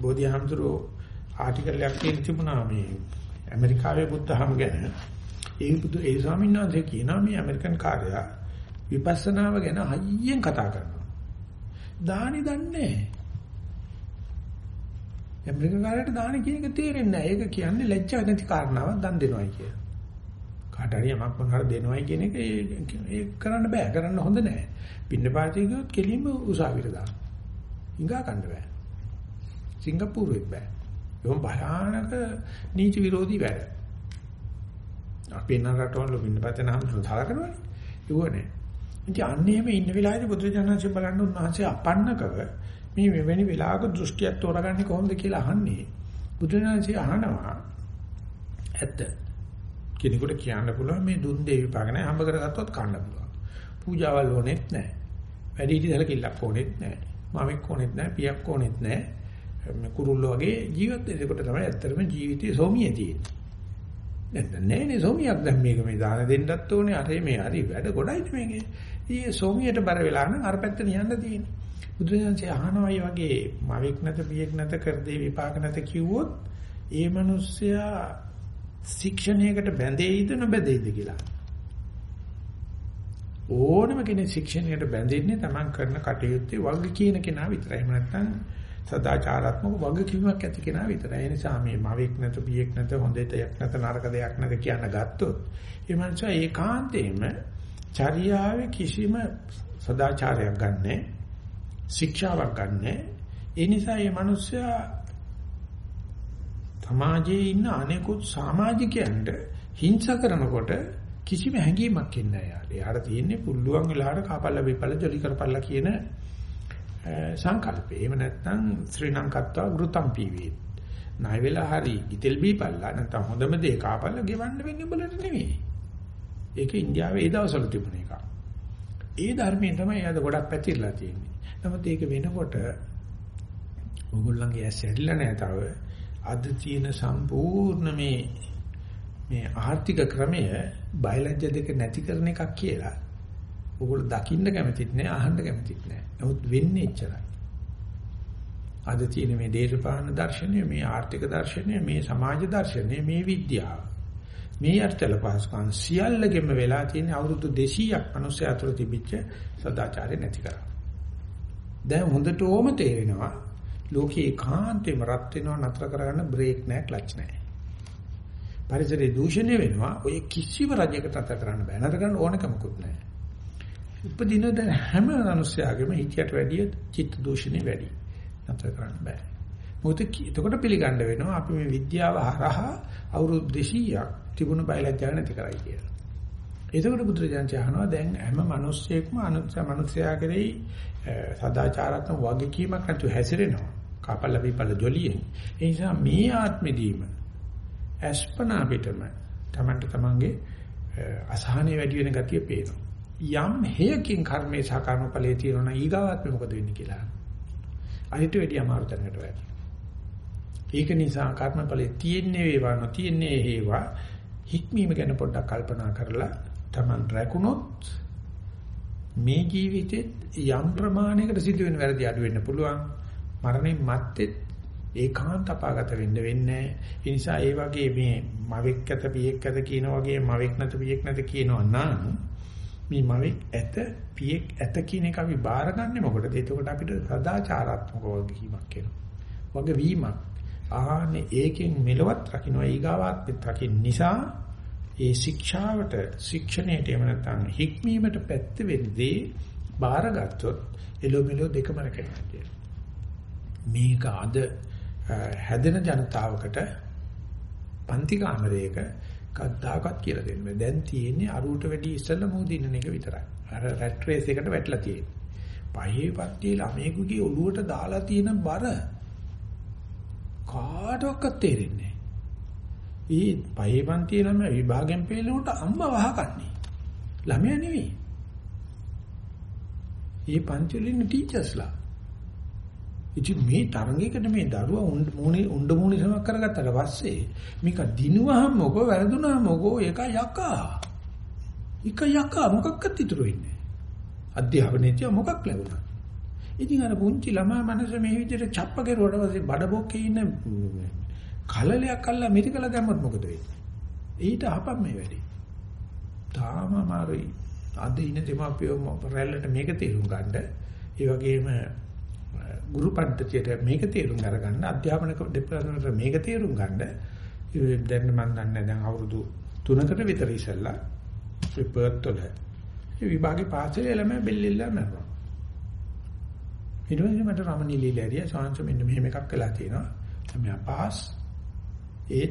බෝධිහාමුදුරෝ ආටිකල් එකක් තියෙන තිබුණා මේ ඇමරිකාවේ බුද්ධහම ගැන ඒ බුදු ඒ ස්වාමීන් වහන්සේ කියනවා මේ ඇමරිකන් කාර්යය විපස්සනාව ගැන හයියෙන් කතා කරනවා. දානි දන්නේ ඇමරිකන් කාර්යයට දානි කියන එක තේරෙන්නේ නැහැ. ඒක කියන්නේ ලැජ්ජා නැති කාරණාවක් දන් දෙනවයි කියලා. කාට හරි යමක් මොනවාර දෙනවයි කියන එක ඒ කරන්න බෑ. කරන්න හොඳ නෑ. පින්න පාතිය ගියොත් කෙලින්ම උසාවියට දාන්න. ඉංගා කන්න බෑ. සිංගප්පූරුවෙත් බෑ. ඒක භයානක නීති විරෝධී වැඩ. අපේ නර රටවල පින්නපතේ නම් සලකනවනේ. ඒව නෑ. ඉතින් අන්න එහෙම ඉන්න වෙලාවේදී බුදුරජාණන්සේ බලන්න උන්වහන්සේ අපන්නකව මේ මෙවැනි වෙලාවක දෘෂ්ටියක් තෝරගන්නේ කොහොමද කියලා අහන්නේ. බුදුරජාණන්සේ අහනවා ඇත්ත. කෙනෙකුට කියන්න පුළුවන් මේ දුන් දේ විපාක නැහැ හම්බ කරගත්තොත් කන්න පුළුවන්. පූජාවල් ඕනෙත් නැහැ. වැඩි හිටි සැලකිල්ලක් ඕනෙත් නැහැ. මමෙක් ඕනෙත් නැහැ, පියක් ඕනෙත් නැහැ. මේ කුරුල්ලෝ වගේ ජීවත් වෙනකොට තමයි ඇත්තටම ජීවිතයේ සෝමිය තියෙන්නේ. නැත්නම් නෑ නේ සෝමියක් දැන් මේක මේ දාන දෙන්නත් ඕනේ අර මේ හරි වැඩ ගොඩයි මේකේ. ඊයේ සෝමියට බර වෙලා නම් අර පැත්තට යන්න තියෙන්නේ. බුදුරජාණන්සේ අහනවා මේ වගේ මවෙක් නැත පියෙක් නැත කර දේ විපාක නැත කිව්වොත් ඒ මිනිස්සයා ශික්ෂණයකට බැඳෙයිද නොබැඳෙයිද කියලා. ඕනම කෙනෙක් ශික්ෂණයකට බැඳෙන්නේ Taman කරන කටයුත්තේ වග කියන කෙනා විතරයි. එහෙම නැත්නම් සදාචාරාත්මක වගකීමක් ඇති කෙනා විතරයි. ඒ නිසා මේ මවෙක් නැත, පියෙක් නැත, හොඳ දෙයක් නැත, නරක දෙයක් නැත කියන ගත්තොත් ඒ මනුස්සයා ඒකාන්තයෙන්ම චර්යාවේ කිසිම සදාචාරයක් ගන්නෑ, ශික්ෂාවක් ගන්නෑ. ඒ නිසා මේ මනුස්සයා සමාජයේ ඉන්න අනෙකුත් සමාජිකයන්ට හිංසා කරනකොට කිසිම හැඟීමක් ඉන්නේ නැහැ. එයාට තියෙන්නේ පුළුවන් වෙලාවට කාපල්ල විපල්ල ජොලි කරපල්ලා කියන සංකල්පය. එහෙම නැත්නම් ශ්‍රී ලංකත්වා ගෘතම් පීවේ. ණය වෙලා හරි ඉතෙල් බීපල්ලා නැත්නම් හොඳම දේ කාපල්ලා ගෙවන්න වෙන්නේ උඹලට නෙමෙයි. ඒක ඉන්දියාවේ ඒ දවස්වල තිබුණ එක. ඒ ධර්මයෙන් තමයි අද ගොඩක් පැතිරලා තියෙන්නේ. නමුත් ඒක වෙනකොට ඕගොල්ලන්ගේ ඇස් ඇරිලා නැහැ තව. අද තියෙන සම්පූර්ණ මේ මේ ආර්ථික ක්‍රමය බයලජ්‍ය දෙක නැති කරන එකක් කියලා ඕගොල්ලෝ දකින්න කැමතිත් නෑ අහන්න කැමතිත් නෑ. නමුත් වෙන්නේ එච්චරයි. අද තියෙන මේ දේශපාලන දර්ශනය, මේ ආර්ථික දර්ශනය, මේ සමාජ දර්ශනය, මේ විද්‍යාව. මේ අර්ථල පහසුකම් සියල්ලගෙම වෙලා තියෙන අවුරුදු 200ක් මිනිස්සු අතර තිබිච්ච සදාචාරය නැති කරා. දැන් හොඳට ඕම තේරෙනවා ලෝකේ ඒකාන්තෙම රත් වෙනවා නතර කරගන්න බ්‍රේක් නැහැ ක්ලච් නැහැ. පරිසරයේ දූෂණය වෙනවා ඔය කිසිම රජයකට අත කරන්න බෑ. නතර කරන්න ඕනකමකුත් නැහැ. උපදින හැම මිනිස්යාගේම හිතයට වැඩිය චිත්ත දූෂණේ වැඩි. නතර කරන්න බෑ. මොකද එතකොට පිළිගන්න වෙනවා අපි මේ විද්‍යාව හරහා අවුරුදු 200ක් තිබුණ බයලජ්ජා නැති කරයි කියලා. එතකොට බුදුරජාණන් අහනවා දැන් හැම මිනිස්සෙක්ම අනුත්සය මිනිසයා කෙරෙහි සදාචාරාත්මක වගකීමක් නැතුව හැසිරෙනවා. කාපල්ල පිපල්ල ජොලියෙන්. ඒ නිසා මේ ආත්මෙදීම අස්පනා පිටම තමන්ට තමන්ගේ අසහනෙ වැඩි වෙන ගතිය පේනවා. යම් හේයකින් කර්මේ සහ කර්මඵලයේ තියෙනවා ඊගාවාත්මෙ මොකද වෙන්නේ කියලා. අනිත් වෙඩි අමාරු තැනකට වැටෙනවා. ඒක නිසා කර්මඵලයේ තියෙන්නේ වේවා නොතියන්නේ හේවා හික්මීම ගැන පොඩ්ඩක් කල්පනා කරලා Taman රැකුණොත් මේ ජීවිතෙත් යම් ප්‍රමාණයකට සිදුවෙන වැරදි අඩු වෙන්න පුළුවන්. මරණයන් මත්තේ ඒකාන්ත අපාගත වෙන්න වෙන්නේ ඒ නිසා ඒ වගේ මේ මවෙක් ඇත පියෙක් ඇත කියන වගේ මවෙක් නැත පියෙක් නැත කියනවා නම් මේ මවෙක් ඇත පියෙක් ඇත කියන එක අපි බාරගන්නේ මොකටද? එතකොට අපිට සදාචාරාත්මක වගකීමක් එනවා. වගවීමක්. ආනේ ඒකෙන් මෙලවත් රකින්න ඊගාවාත්මෙත් රකින්න නිසා ඒ ශික්ෂාවට ශික්ෂණයට එහෙම නැත්නම් හික්මීමට පැත්ත වෙද්දී බාරගත්තොත් එළොමෙලෝ දෙකම රැකෙනවා කියන්නේ මේක අද හැදෙන ජනතාවකට පන්ති කාමරයක කද්දාකත් කියලා දෙන්නේ. දැන් තියෙන්නේ අරුවට වැඩි ඉස්සෙල්ලා මොදින්න එක විතරයි. අර රැට් රේස් එකට වැටලා තියෙන්නේ. පහේ පත්තිය ළමයෙකුගේ ඔළුවට දාලා තියෙන බර කාටවත් තේරෙන්නේ නැහැ. ඊ පහේ පන්තිය ළම විභාගයෙන් පෙළනකොට අම්මා වහකන්නේ. ළමයා නෙවෙයි. ඊ පන්ති වල ඉන්න ටීචර්ස්ලා ඉතින් මේ තරංගයකට මේ දරුවා මොනේ උණ්ඩ මොනේ සමක් කරගත්තට පස්සේ මේක දිනුවහම මොකෝ වැරදුනහම මොකෝ ඒක යකා. එක යකා මොකක්වත් ඉතුරු වෙන්නේ අධ්‍යාපනයේදී මොකක් ලැබුණා. ඉතින් අර පුංචි ළමා මනස මේ විදිහට ڇප්ප කෙරුවට පස්සේ බඩ බොක්කේ ඉන්න කලලයක් අල්ලා මිරිකලා දැම්මොත් මොකද වෙන්නේ? ඊට අහපම් මේ වැඩේ. තාම අමාරුයි. අද ඉන්න දෙමාපියෝ රැල්ලට මේක තේරුම් ගන්න. ඒ වගේම ගුරු පද්ධතියට මේක තේරුම් අරගන්න අධ්‍යාපන දෙපාර්තමේන්තුවට මේක තේරුම් ගන්න දැන් මම දන්නේ දැන් අවුරුදු 3කට විතර ඉස්සෙල්ලා ඒ පර්ත් වල ඒ විභාගේ පාස් වෙලා ළමයි බෙල්ලෙල්ලා මරනවා ඊට පස්සේ මට රමණී ලීලාරිය සාංශ මෙන්න මෙහෙම එකක් කළා තියෙනවා තමයි පාස් ඒ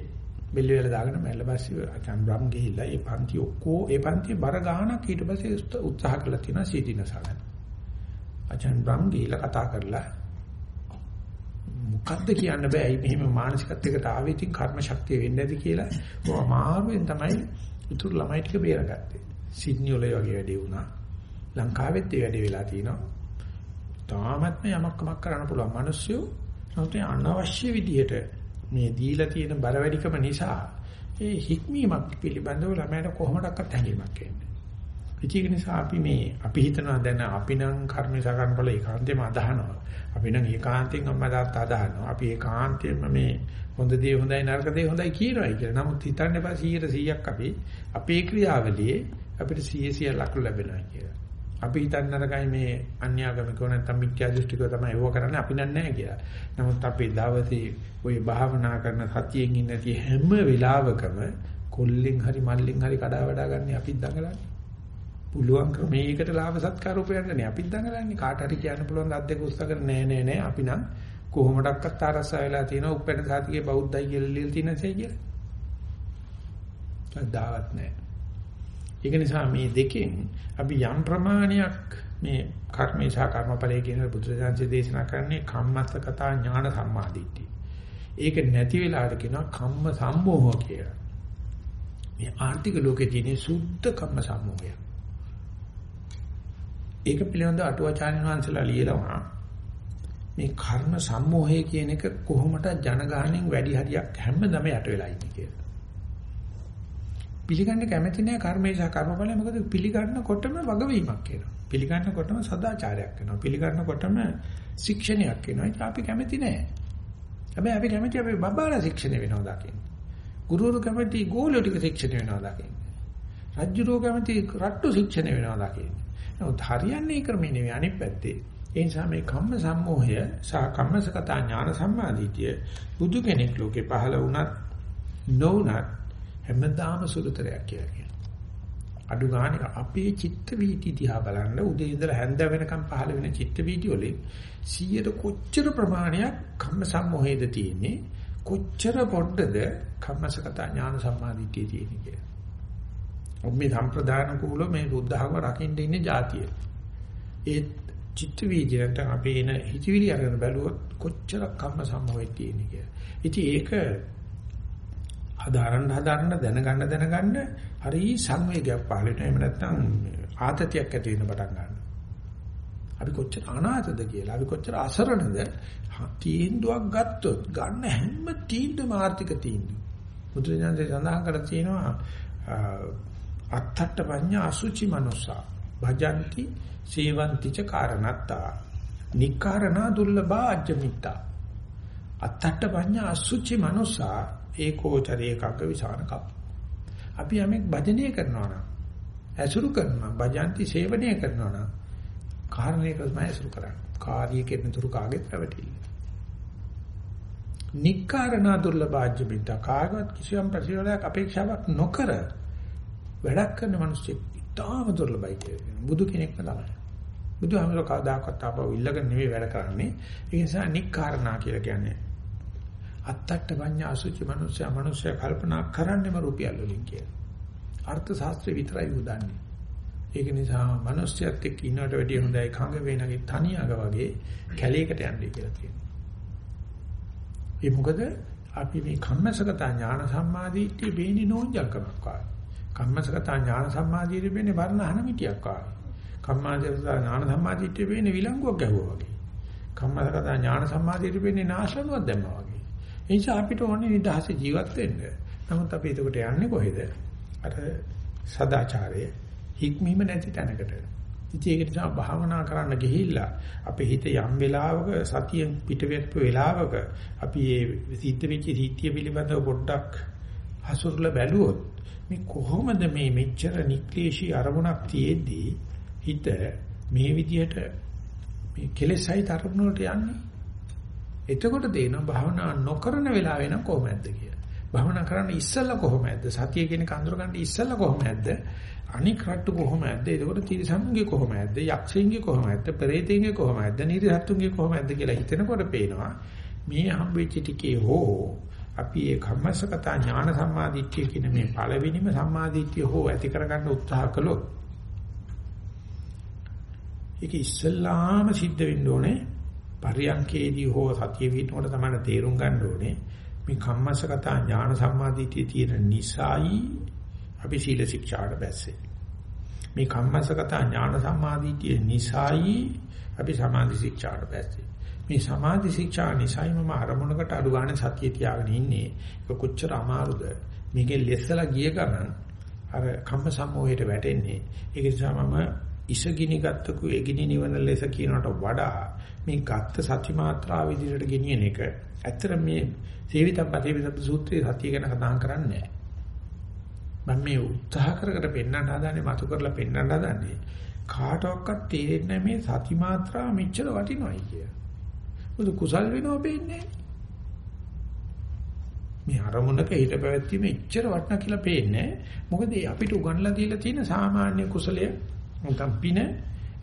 බෙල්ල වල දාගෙන මැල්ල පස්සේ අචන් බ්‍රම් ගිහිල්ලා ඒ පන්ති ඔක්කො ඒ පන්ති බර ගානක් ඊට පස්සේ උත්සාහ කළා තියෙනවා සීදීනසගන්න අචන් බ්‍රම් ගිහිල්ලා කතා කරලා මොකද්ද කියන්න බෑ. ඇයි මෙහෙම මානසිකත්වයකට ආවේ ඉතින් කර්ම ශක්තිය වෙන්නේ නැති කියලා. ඔය අමාරුවෙන් තමයි උතුරු ළමයි ටික බේරගත්තේ. සිඩ්නි වල වගේ වැඩේ වුණා. ලංකාවෙත් ඒ වැඩේ වෙලා තිනවා. තාමත්ම යමක් කමක් කරන්න පුළුවන් මිනිස්සු නමුත් අනවශ්‍ය විදිහට මේ දීලා තියෙන බර වැඩිකම නිසා ඒ හික්මීමක් පිළිබඳව ළමයට කොහොමඩක්වත් හැඟීමක් එන්නේ. ඒක නිසා අපි මේ අපි හිතනවා දැන් අපි නම් කර්මේ සකරන බල ඒකාන්තයෙන්ම අදහනවා. අපි නම් ඒකාන්තයෙන් අම්මා තාත්තා අදහනවා. අපි ඒකාන්තයෙන්ම මේ හොඳ දේ හොඳයි නරක දේ හොඳයි කියනවායි කියලා. නමුත් හිතන්න එපා 100%ක් අපි අපේ ක්‍රියාවලියේ අපිට 100 ලකුණු ලැබෙනවා කියලා. අපි හිතන්න නරකයි මේ අන්‍යාගමිකව නැත්නම් මිත්‍යා දෘෂ්ටිකව තමයි ඒව කරන්නේ අපි දන්නේ නැහැ කියලා. නමුත් අපේ දවසේ ওই භාවනා කරන සතියෙන් ඉන්න හැම වෙලාවකම කොල්ලෙන් හරි මල්ලෙන් හරි කඩා වඩා ගන්න අපිත් දඟලන්නේ. පුළුවන් ක්‍රමයකට ලාභ සත්කාර උපයන්නේ අපිත් දඟලන්නේ කාට හරි කියන්න පුළුවන් අත් දෙක උස්සගෙන නෑ නෑ නෑ අපි නම් කොහොමඩක්වත් ආරසා වෙලා තියෙනවා උපැන්න සාතිකේ බෞද්ධයි කියලා ලියලා තියෙනසේ කියලා. සදාවත් නෑ. ඒක නිසා මේ දෙකෙන් අපි යම් ප්‍රමාණයක් මේ කර්මේ සහ කර්මඵලයේ කියන බුදුරජාණන්සේ දේශනා කරන්නේ කම්මස්සකතා ඥාන සම්මාදිට්ඨිය. ඒක නැති වෙලාවට කියනවා කම්ම සම්මෝහ කියලා. මේ ආර්ථික ලෝකේ තියෙන සුද්ධ කම්ම සම්මෝහය. ඒක පිළිබඳව අටුවාචාර්ය වංශලා ලියනවා මේ කර්ම සම්මෝහය කියන එක කොහොමද ජනගහණයෙන් වැඩි හරියක් හැමදම යට වෙලා ඉන්නේ කියලා. පිළිගන්න කැමති නැහැ කර්මේ සහ කර්මඵලය මොකද පිළිගන්නකොටම වගවීමක් වෙනවා. පිළිගන්නකොටම සදාචාරයක් වෙනවා. පිළිගන්නකොටම ශික්ෂණයක් වෙනවා. ඒක අපි කැමති නැහැ. හැබැයි අපි කැමති අපි බබාලා ශික්ෂණය වෙනවා දකින්න. ගුරුවරු කැමති ගෝලියෝ ටික ශික්ෂණය වෙනවා දකින්න. රජ්ජුරෝ කැමති රට්ටු ශික්ෂණය වෙනවා දකින්න. නමුත් හරියන්නේ ක්‍රමේ නෙවෙයි අනිත් පැත්තේ. ඒ නිසා මේ කම්ම සම්මෝහය සහ කම්මසකතා ඥාන සම්මාදිටිය බුදු කෙනෙක් ලෝකේ පහළ වුණත් නොවුණත් හැමදාම සුළුතරයක් කියලා කියනවා. අඩු ගානේ අපේ චිත්ත වීති දිහා බලන්න උදේ ඉඳලා හැන්ද වෙනකම් පහළ වෙන චිත්ත වීති වලින් 100ට කොච්චර ප්‍රමාණයක් කම්ම සම්මෝහයද තියෙන්නේ කොච්චර පොඩ්ඩද කම්මසකතා ඥාන සම්මාදිටිය තියෙන්නේ කියලා. මේ සම්ප්‍රදාන කූල මේ බුද්ධහම රකින්න ඉන්නේ જાතිය. ඒ චිත්ත වීදියට අපි එන හිතවිලි අරගෙන බැලුවොත් කොච්චර කම්ම සම්මෝහය තියෙන්නේ කියලා. ඉතින් ඒක හදාරන්න හදාරන්න දැනගන්න දැනගන්න හරි සංවේගයක් පහළ වෙනවා. එහෙම නැත්නම් ආතතියක් ඇති වෙන පටන් ගන්නවා. අපි කොච්චර අනාථද කියලා, අපි කොච්චර අසරණද තීන්දුවක් ගත්තොත් ගන්න හැම තීන්දුවම ආර්ථික තීන්දුව. බුදුරජාණන් සඳහන් කර තියෙනවා අත්තට්ඨ පඤ්ඤා අසුචි මනුසා භජಂತಿ සේවಂತಿ ච කාරණත්තා නික්කාරණා දුර්ලභා අජ්ජමිත්තා අත්තට්ඨ පඤ්ඤා අසුචි මනුසා ඒකෝචරේකක විසානක අපි යමෙක් භජනය කරනවා නම් ඇසුරු කරනවා භජಂತಿ සේවනය කරනවා නම් කාරණේක තමයි ඇසුරු කරන්නේ කාර්ය කෙරෙන තුරු කාගෙත් රැවටිල්ල නික්කාරණා දුර්ලභ අජ්ජමිත්තා කාගවත් කිසියම් ප්‍රතිවලයක් අපේක්ෂාවක් නොකර වැඩක් කරන මිනිස්සු ඉතාම දුර්ලභයි කියන්නේ. බුදු කෙනෙක්ම තමයි. බුදුහාමර කවදාකවත් ආපහු ඉල්ලගෙන නෙවෙයි වැඩ කරන්නේ. ඒ නිසා නික්කාරණා කියලා කියන්නේ අත්තට්ඨ පඤ්ඤා අසුචි මිනිස්සයා මිනිස්සයා කල්පනා කරන්නේම රුපියල් වලින් කියලා. අර්ථ ශාස්ත්‍රය විතරයි උදන්නේ. ඒක නිසා මිනිස්සයත් එක්ක ඉන්නවට වැඩිය හොඳයි කඟ වේනගේ තනියග වගේ කැලේකට යන්නේ කියලා තියෙනවා. ඒ මොකද අපි මේ කම්මසගත ඥාන සම්මාදිට්ඨිය බේනි නෝන්ජල්කමක් වගේ. කම්මසගත ඥාන සම්මාදිට්ඨිය වෙන්නේ වර්ණහන මිටියක් වගේ. කම්මාසගත ඥාන සම්මාදිට්ඨිය වෙන්නේ විලංගුවක් ගැහුවා වගේ. කම්මසගත ඥාන සම්මාදිට්ඨිය වෙන්නේ නාශනුවක් දැම්මා වගේ. ඒ නිසා අපිට ඕනේ නිදහස ජීවත් වෙන්න. නමුත් අපි එතකොට යන්නේ කොහෙද? අර සදාචාරයේ හික්මීම නැති තැනකට. ඉතින් ඒක නිසා භාවනා කරන්න ගිහිල්ලා අපේ හිත යම් වෙලාවක සතියෙන් පිට වෙච්ච වෙලාවක අපි මේ සිද්ධ වෙච්ච සීත්‍ය පිළිබඳව පොඩ්ඩක් හසුරුල බැලුවොත් මේ කොහොමද මේ මෙච්චර නික්ලේශී අරමුණක් තියේදී හිත මේ විදිහට මේ කෙලෙසයි තරමුණ වලට යන්නේ එතකොට තේනවා භාවනා නොකරන වෙලාව වෙන කොහොමද කියලා. භාවනා කරන්න ඉස්සෙල්ලා කොහොමද? සතිය කියන කඳුර ගන්න ඉස්සෙල්ලා කොහොමද? අනික් රට්ටු කොහොමද? එතකොට තිරිසනුන්ගේ කොහොමද? යක්ෂයින්ගේ කොහොමද? පෙරේතයින්ගේ කොහොමද? නිරිසත්තුන්ගේ කොහොමද කියලා හිතනකොට පේනවා මේ හම්බෙච්ච ටිකේ හෝ අපි ඒ කම්මසගත ඥාන සම්මාදිට්ඨිය කියන මේ පළවෙනිම සම්මාදිට්ඨිය හෝ ඇති කරගන්න උත්සාහ කළොත් ඒක ඉස්සල්ලාම සිද්ධ වෙන්න ඕනේ පරියංකේදී හෝ සතිය විහිදුනකොට තමයි තේරුම් ගන්න ඕනේ මේ කම්මසගත ඥාන සම්මාදිටිය තියෙන නිසායි අපි සීල ශික්ෂාට බැස්සේ. මේ කම්මසගත ඥාන සම්මාදිටිය නිසායි අපි සමාධි ශික්ෂාට බැස්සේ. මේ සමාධි ශික්ෂා නිසායි මම අරමුණකට අඩු ගන්න සතිය තියාගෙන ඉන්නේ. ඒක කොච්චර අමාරුද? මේකේ ලෙස්සලා ගිය ගමන් අර කම්ම සම්මෝහයට වැටෙන්නේ. ඒක නිසා මම ඉසගිනි ගත්තකු එගිනි නිවන ලෙස කියනකට වඩා මේ ගත්ත සත්‍ය මාත්‍රාව විදිහට ගෙනියන එක. ඇත්තට මේ සේවිතබ්බ සේවිතබ්බ සූත්‍රයේ සත්‍ය ගැන කතා කරන්නේ මම මේ උත්සාහ කර කර පෙන්වන්න හදන්නේ මතු කරලා පෙන්වන්න හදන්නේ කාටවත් තේරෙන්නේ මේ සති මාත්‍රාව මෙච්චර වටිනවයි කිය. මොකද කුසල් වෙනව පේන්නේ මේ අරමුණක හිත පැවැත්වීම එච්චර වටිනා කියලා පේන්නේ මොකද අපිට උගන්ලා දීලා තියෙන සාමාන්‍ය කුසලය නැත්නම් පින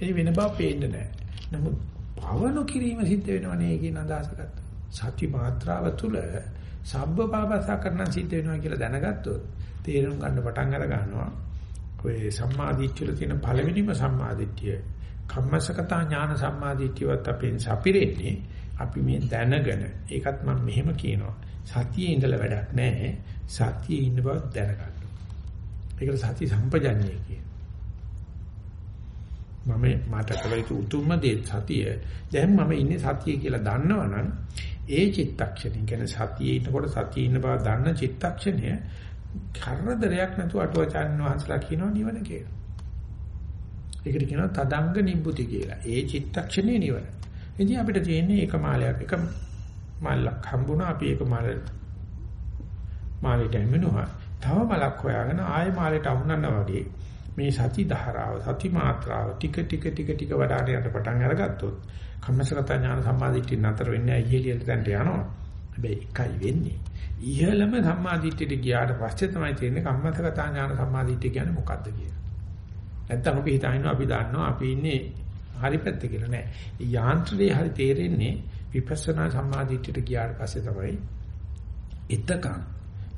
ඒ වෙන බව පේන්නේ නැහැ. නමුත් පවණු කිරීම සිද්ධ වෙනවනේ කියන අදහස ගත්තා. සති මාත්‍රාව තුළ සබ්බ පාපසා කරන සිද්ධ වෙනවා කියලා දැනගත්තොත් තේරුම් ගන්න පටන් අර ගන්නවා. ඔය සම්මාදිට්ඨිය තියෙන පළවෙනිම සම්මාදිට්ඨිය කම්මසකතා ඥාන සම්මාදිට්ඨියවත් අපෙන් සපිරෙන්නේ අපි මේ දැනගෙන ඒකත් මම මෙහෙම කියනවා. සතියේ ඉඳලා වැඩක් නැහැ. සතියේ ඉන්න බව දැනගන්න. ඒකට සති සම්පජඤ්ඤය කියන. මම මට කළ යුතු උතුම්ම දේ සතිය. දැන් මම ඉන්නේ සතිය කියලා දන්නවනම් ඒ චිත්තක්ෂණය කියන්නේ සතියේ ඉන්නකොට සතියේ ඉන්න බව දන්න චිත්තක්ෂණය කරදරයක් නැතුව අටුවචාන් වහන්සලා කියනවා නිවන කියලා. ඒකට කියනවා තදංග නිබ්බුති කියලා. ඒ චිත්තක්ෂණේ නිවන. ඉතින් අපිට තියෙන්නේ එක මාලයක් එක මල්ලක් හම්බුණා අපි ඒක මල මාලෙට එමුණා. තව මලක් හොයාගෙන ආයෙ මාලෙට අහුනනවා වගේ මේ සති ධාරාව සති මාත්‍රාව ටික ටික ටික ටික වඩාට යන පටන් අරගත්තොත් කම්මසගත ඥාන සම්මාදිට්ඨිය නතර වෙන්නේ ඉහළියට දැන්ට යනවා. හැබැයි එකයි වෙන්නේ. ඉහළම සම්මාදිට්ඨියට ගියාට පස්සේ තමයි තේරෙන්නේ කම්මසගත ඥාන සම්මාදිට්ඨිය කියන්නේ මොකද්ද කියලා. නැත්තම් අපි හිතනවා අපි දන්නවා අපි ඉන්නේ හරි පැත්ත කියලා නෑ. යාන්ත්‍රණය හරි තේරෙන්නේ විපස්සනා සම්මාදිට්ඨියට ගියාට පස්සේ තමයි එතකන්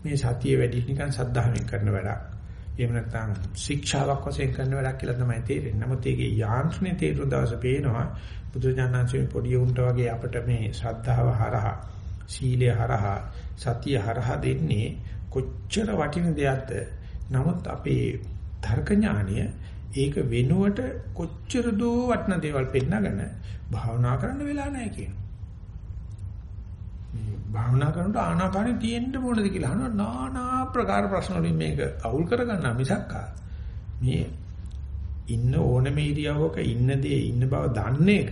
මේ සතිය වැඩි නිකන් සද්ධාවෙන් කරන වැඩක්. එහෙම නැත්නම් ශික්ෂාවක් වශයෙන් කරන වැඩක් කියලා තමයි තේරෙන්නේ. නමුත් ඒකේ යාන්ත්‍රණය තේරුම් දවස පේනවා බුදුජානනාංශයේ පොඩි උන්ට වගේ අපිට මේ ශ්‍රද්ධාව හරහා සීලය හරහා සතිය හරහා දෙන්නේ කොච්චර වටින දෙයක්ද. නමුත් අපේ තර්ක ඥානය ඒක වෙනුවට කොච්චර දෝ වටින දේවල් පෙන්නගෙන භාවනා කරන්න වෙලා නැහැ කියනවා. භාවනා කරනකොට ආනාපානෙ තියෙන්න ඕනද කියලා අහනවා নানা ප්‍රකාර ප්‍රශ්න වලින් මේක අවුල් කරගන්නා මිසක් මේ ඉන්න ඕනම ඉරියව්වක ඉන්න දේ ඉන්න බව දන්න එක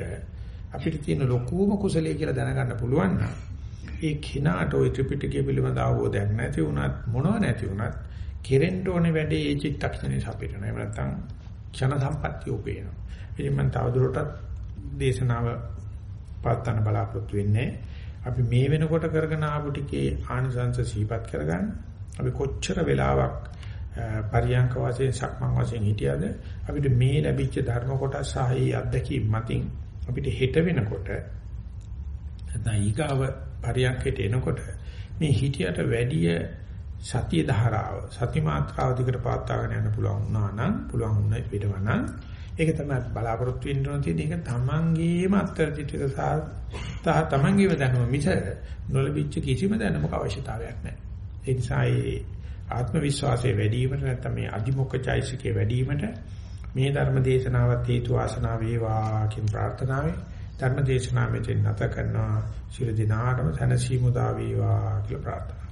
අපිට තියෙන ලොකුම කුසලයේ කියලා දැනගන්න පුළුවන් නම් ඒ කිනාට ওই ත්‍රිපිටකය පිළිබඳ අවබෝධයක් නැති වුණත් මොනව නැති වුණත් කෙරෙන්න ඕනේ වැඩේ ඒ චිත්තක්ෂණේ සපිරන. එහෙම නැත්නම් ක්ෂණ සම්පත්තිය උපේනවා. ඉතින් මම තවදුරටත් දේශනාව පාත්තන බලාපොරොත්තු වෙන්නේ අපි මේ වෙනකොට කරගෙන ආපු ටිකේ ආනිසංශ සීපත් කරගන්න. අපි කොච්චර වෙලාවක් පරියංක වාසයෙන් සක්මන් වාසයෙන් හිටියද අපිට මේ ලැබිච්ච ධර්ම කොටස් සහ ඒ අත්දැකීම් මතින් අපිට හෙට වෙනකොට නැත්නම් ඊගාව පරියංකයට එනකොට මේ හිටියට වැඩිය සතිය ධාරාව සති මාත්‍රාව දිකට පාත්තාගෙන යන්න පුළුවන් වුණා නම් පුළුවන් වුණ පිටවනම් ඒක තමයි බලාපොරොත්තු වෙන්න ඕන තියෙන එක තමන්ගේම අත්‍යර්ථික සහ තමන්ගේම දැනුම මිස නොලබිච්ච කිසිම දැනුමක අවශ්‍යතාවයක් නැහැ. ඒ නිසා ඒ ආත්ම විශ්වාසයේ වැඩි වීමට නැත්නම් මේ අධිමොක්ඛචෛසිකේ වැඩි වීමට මේ ධර්ම දේශනාවත් හේතු වාසනා වේවා කියන ප්‍රාර්ථනාවෙන් ධර්ම දේශනාව මෙතෙන් නැත කරනවා. ශිර දිනාටම සනසීමුදා වේවා කියලා ප්‍රාර්ථනා.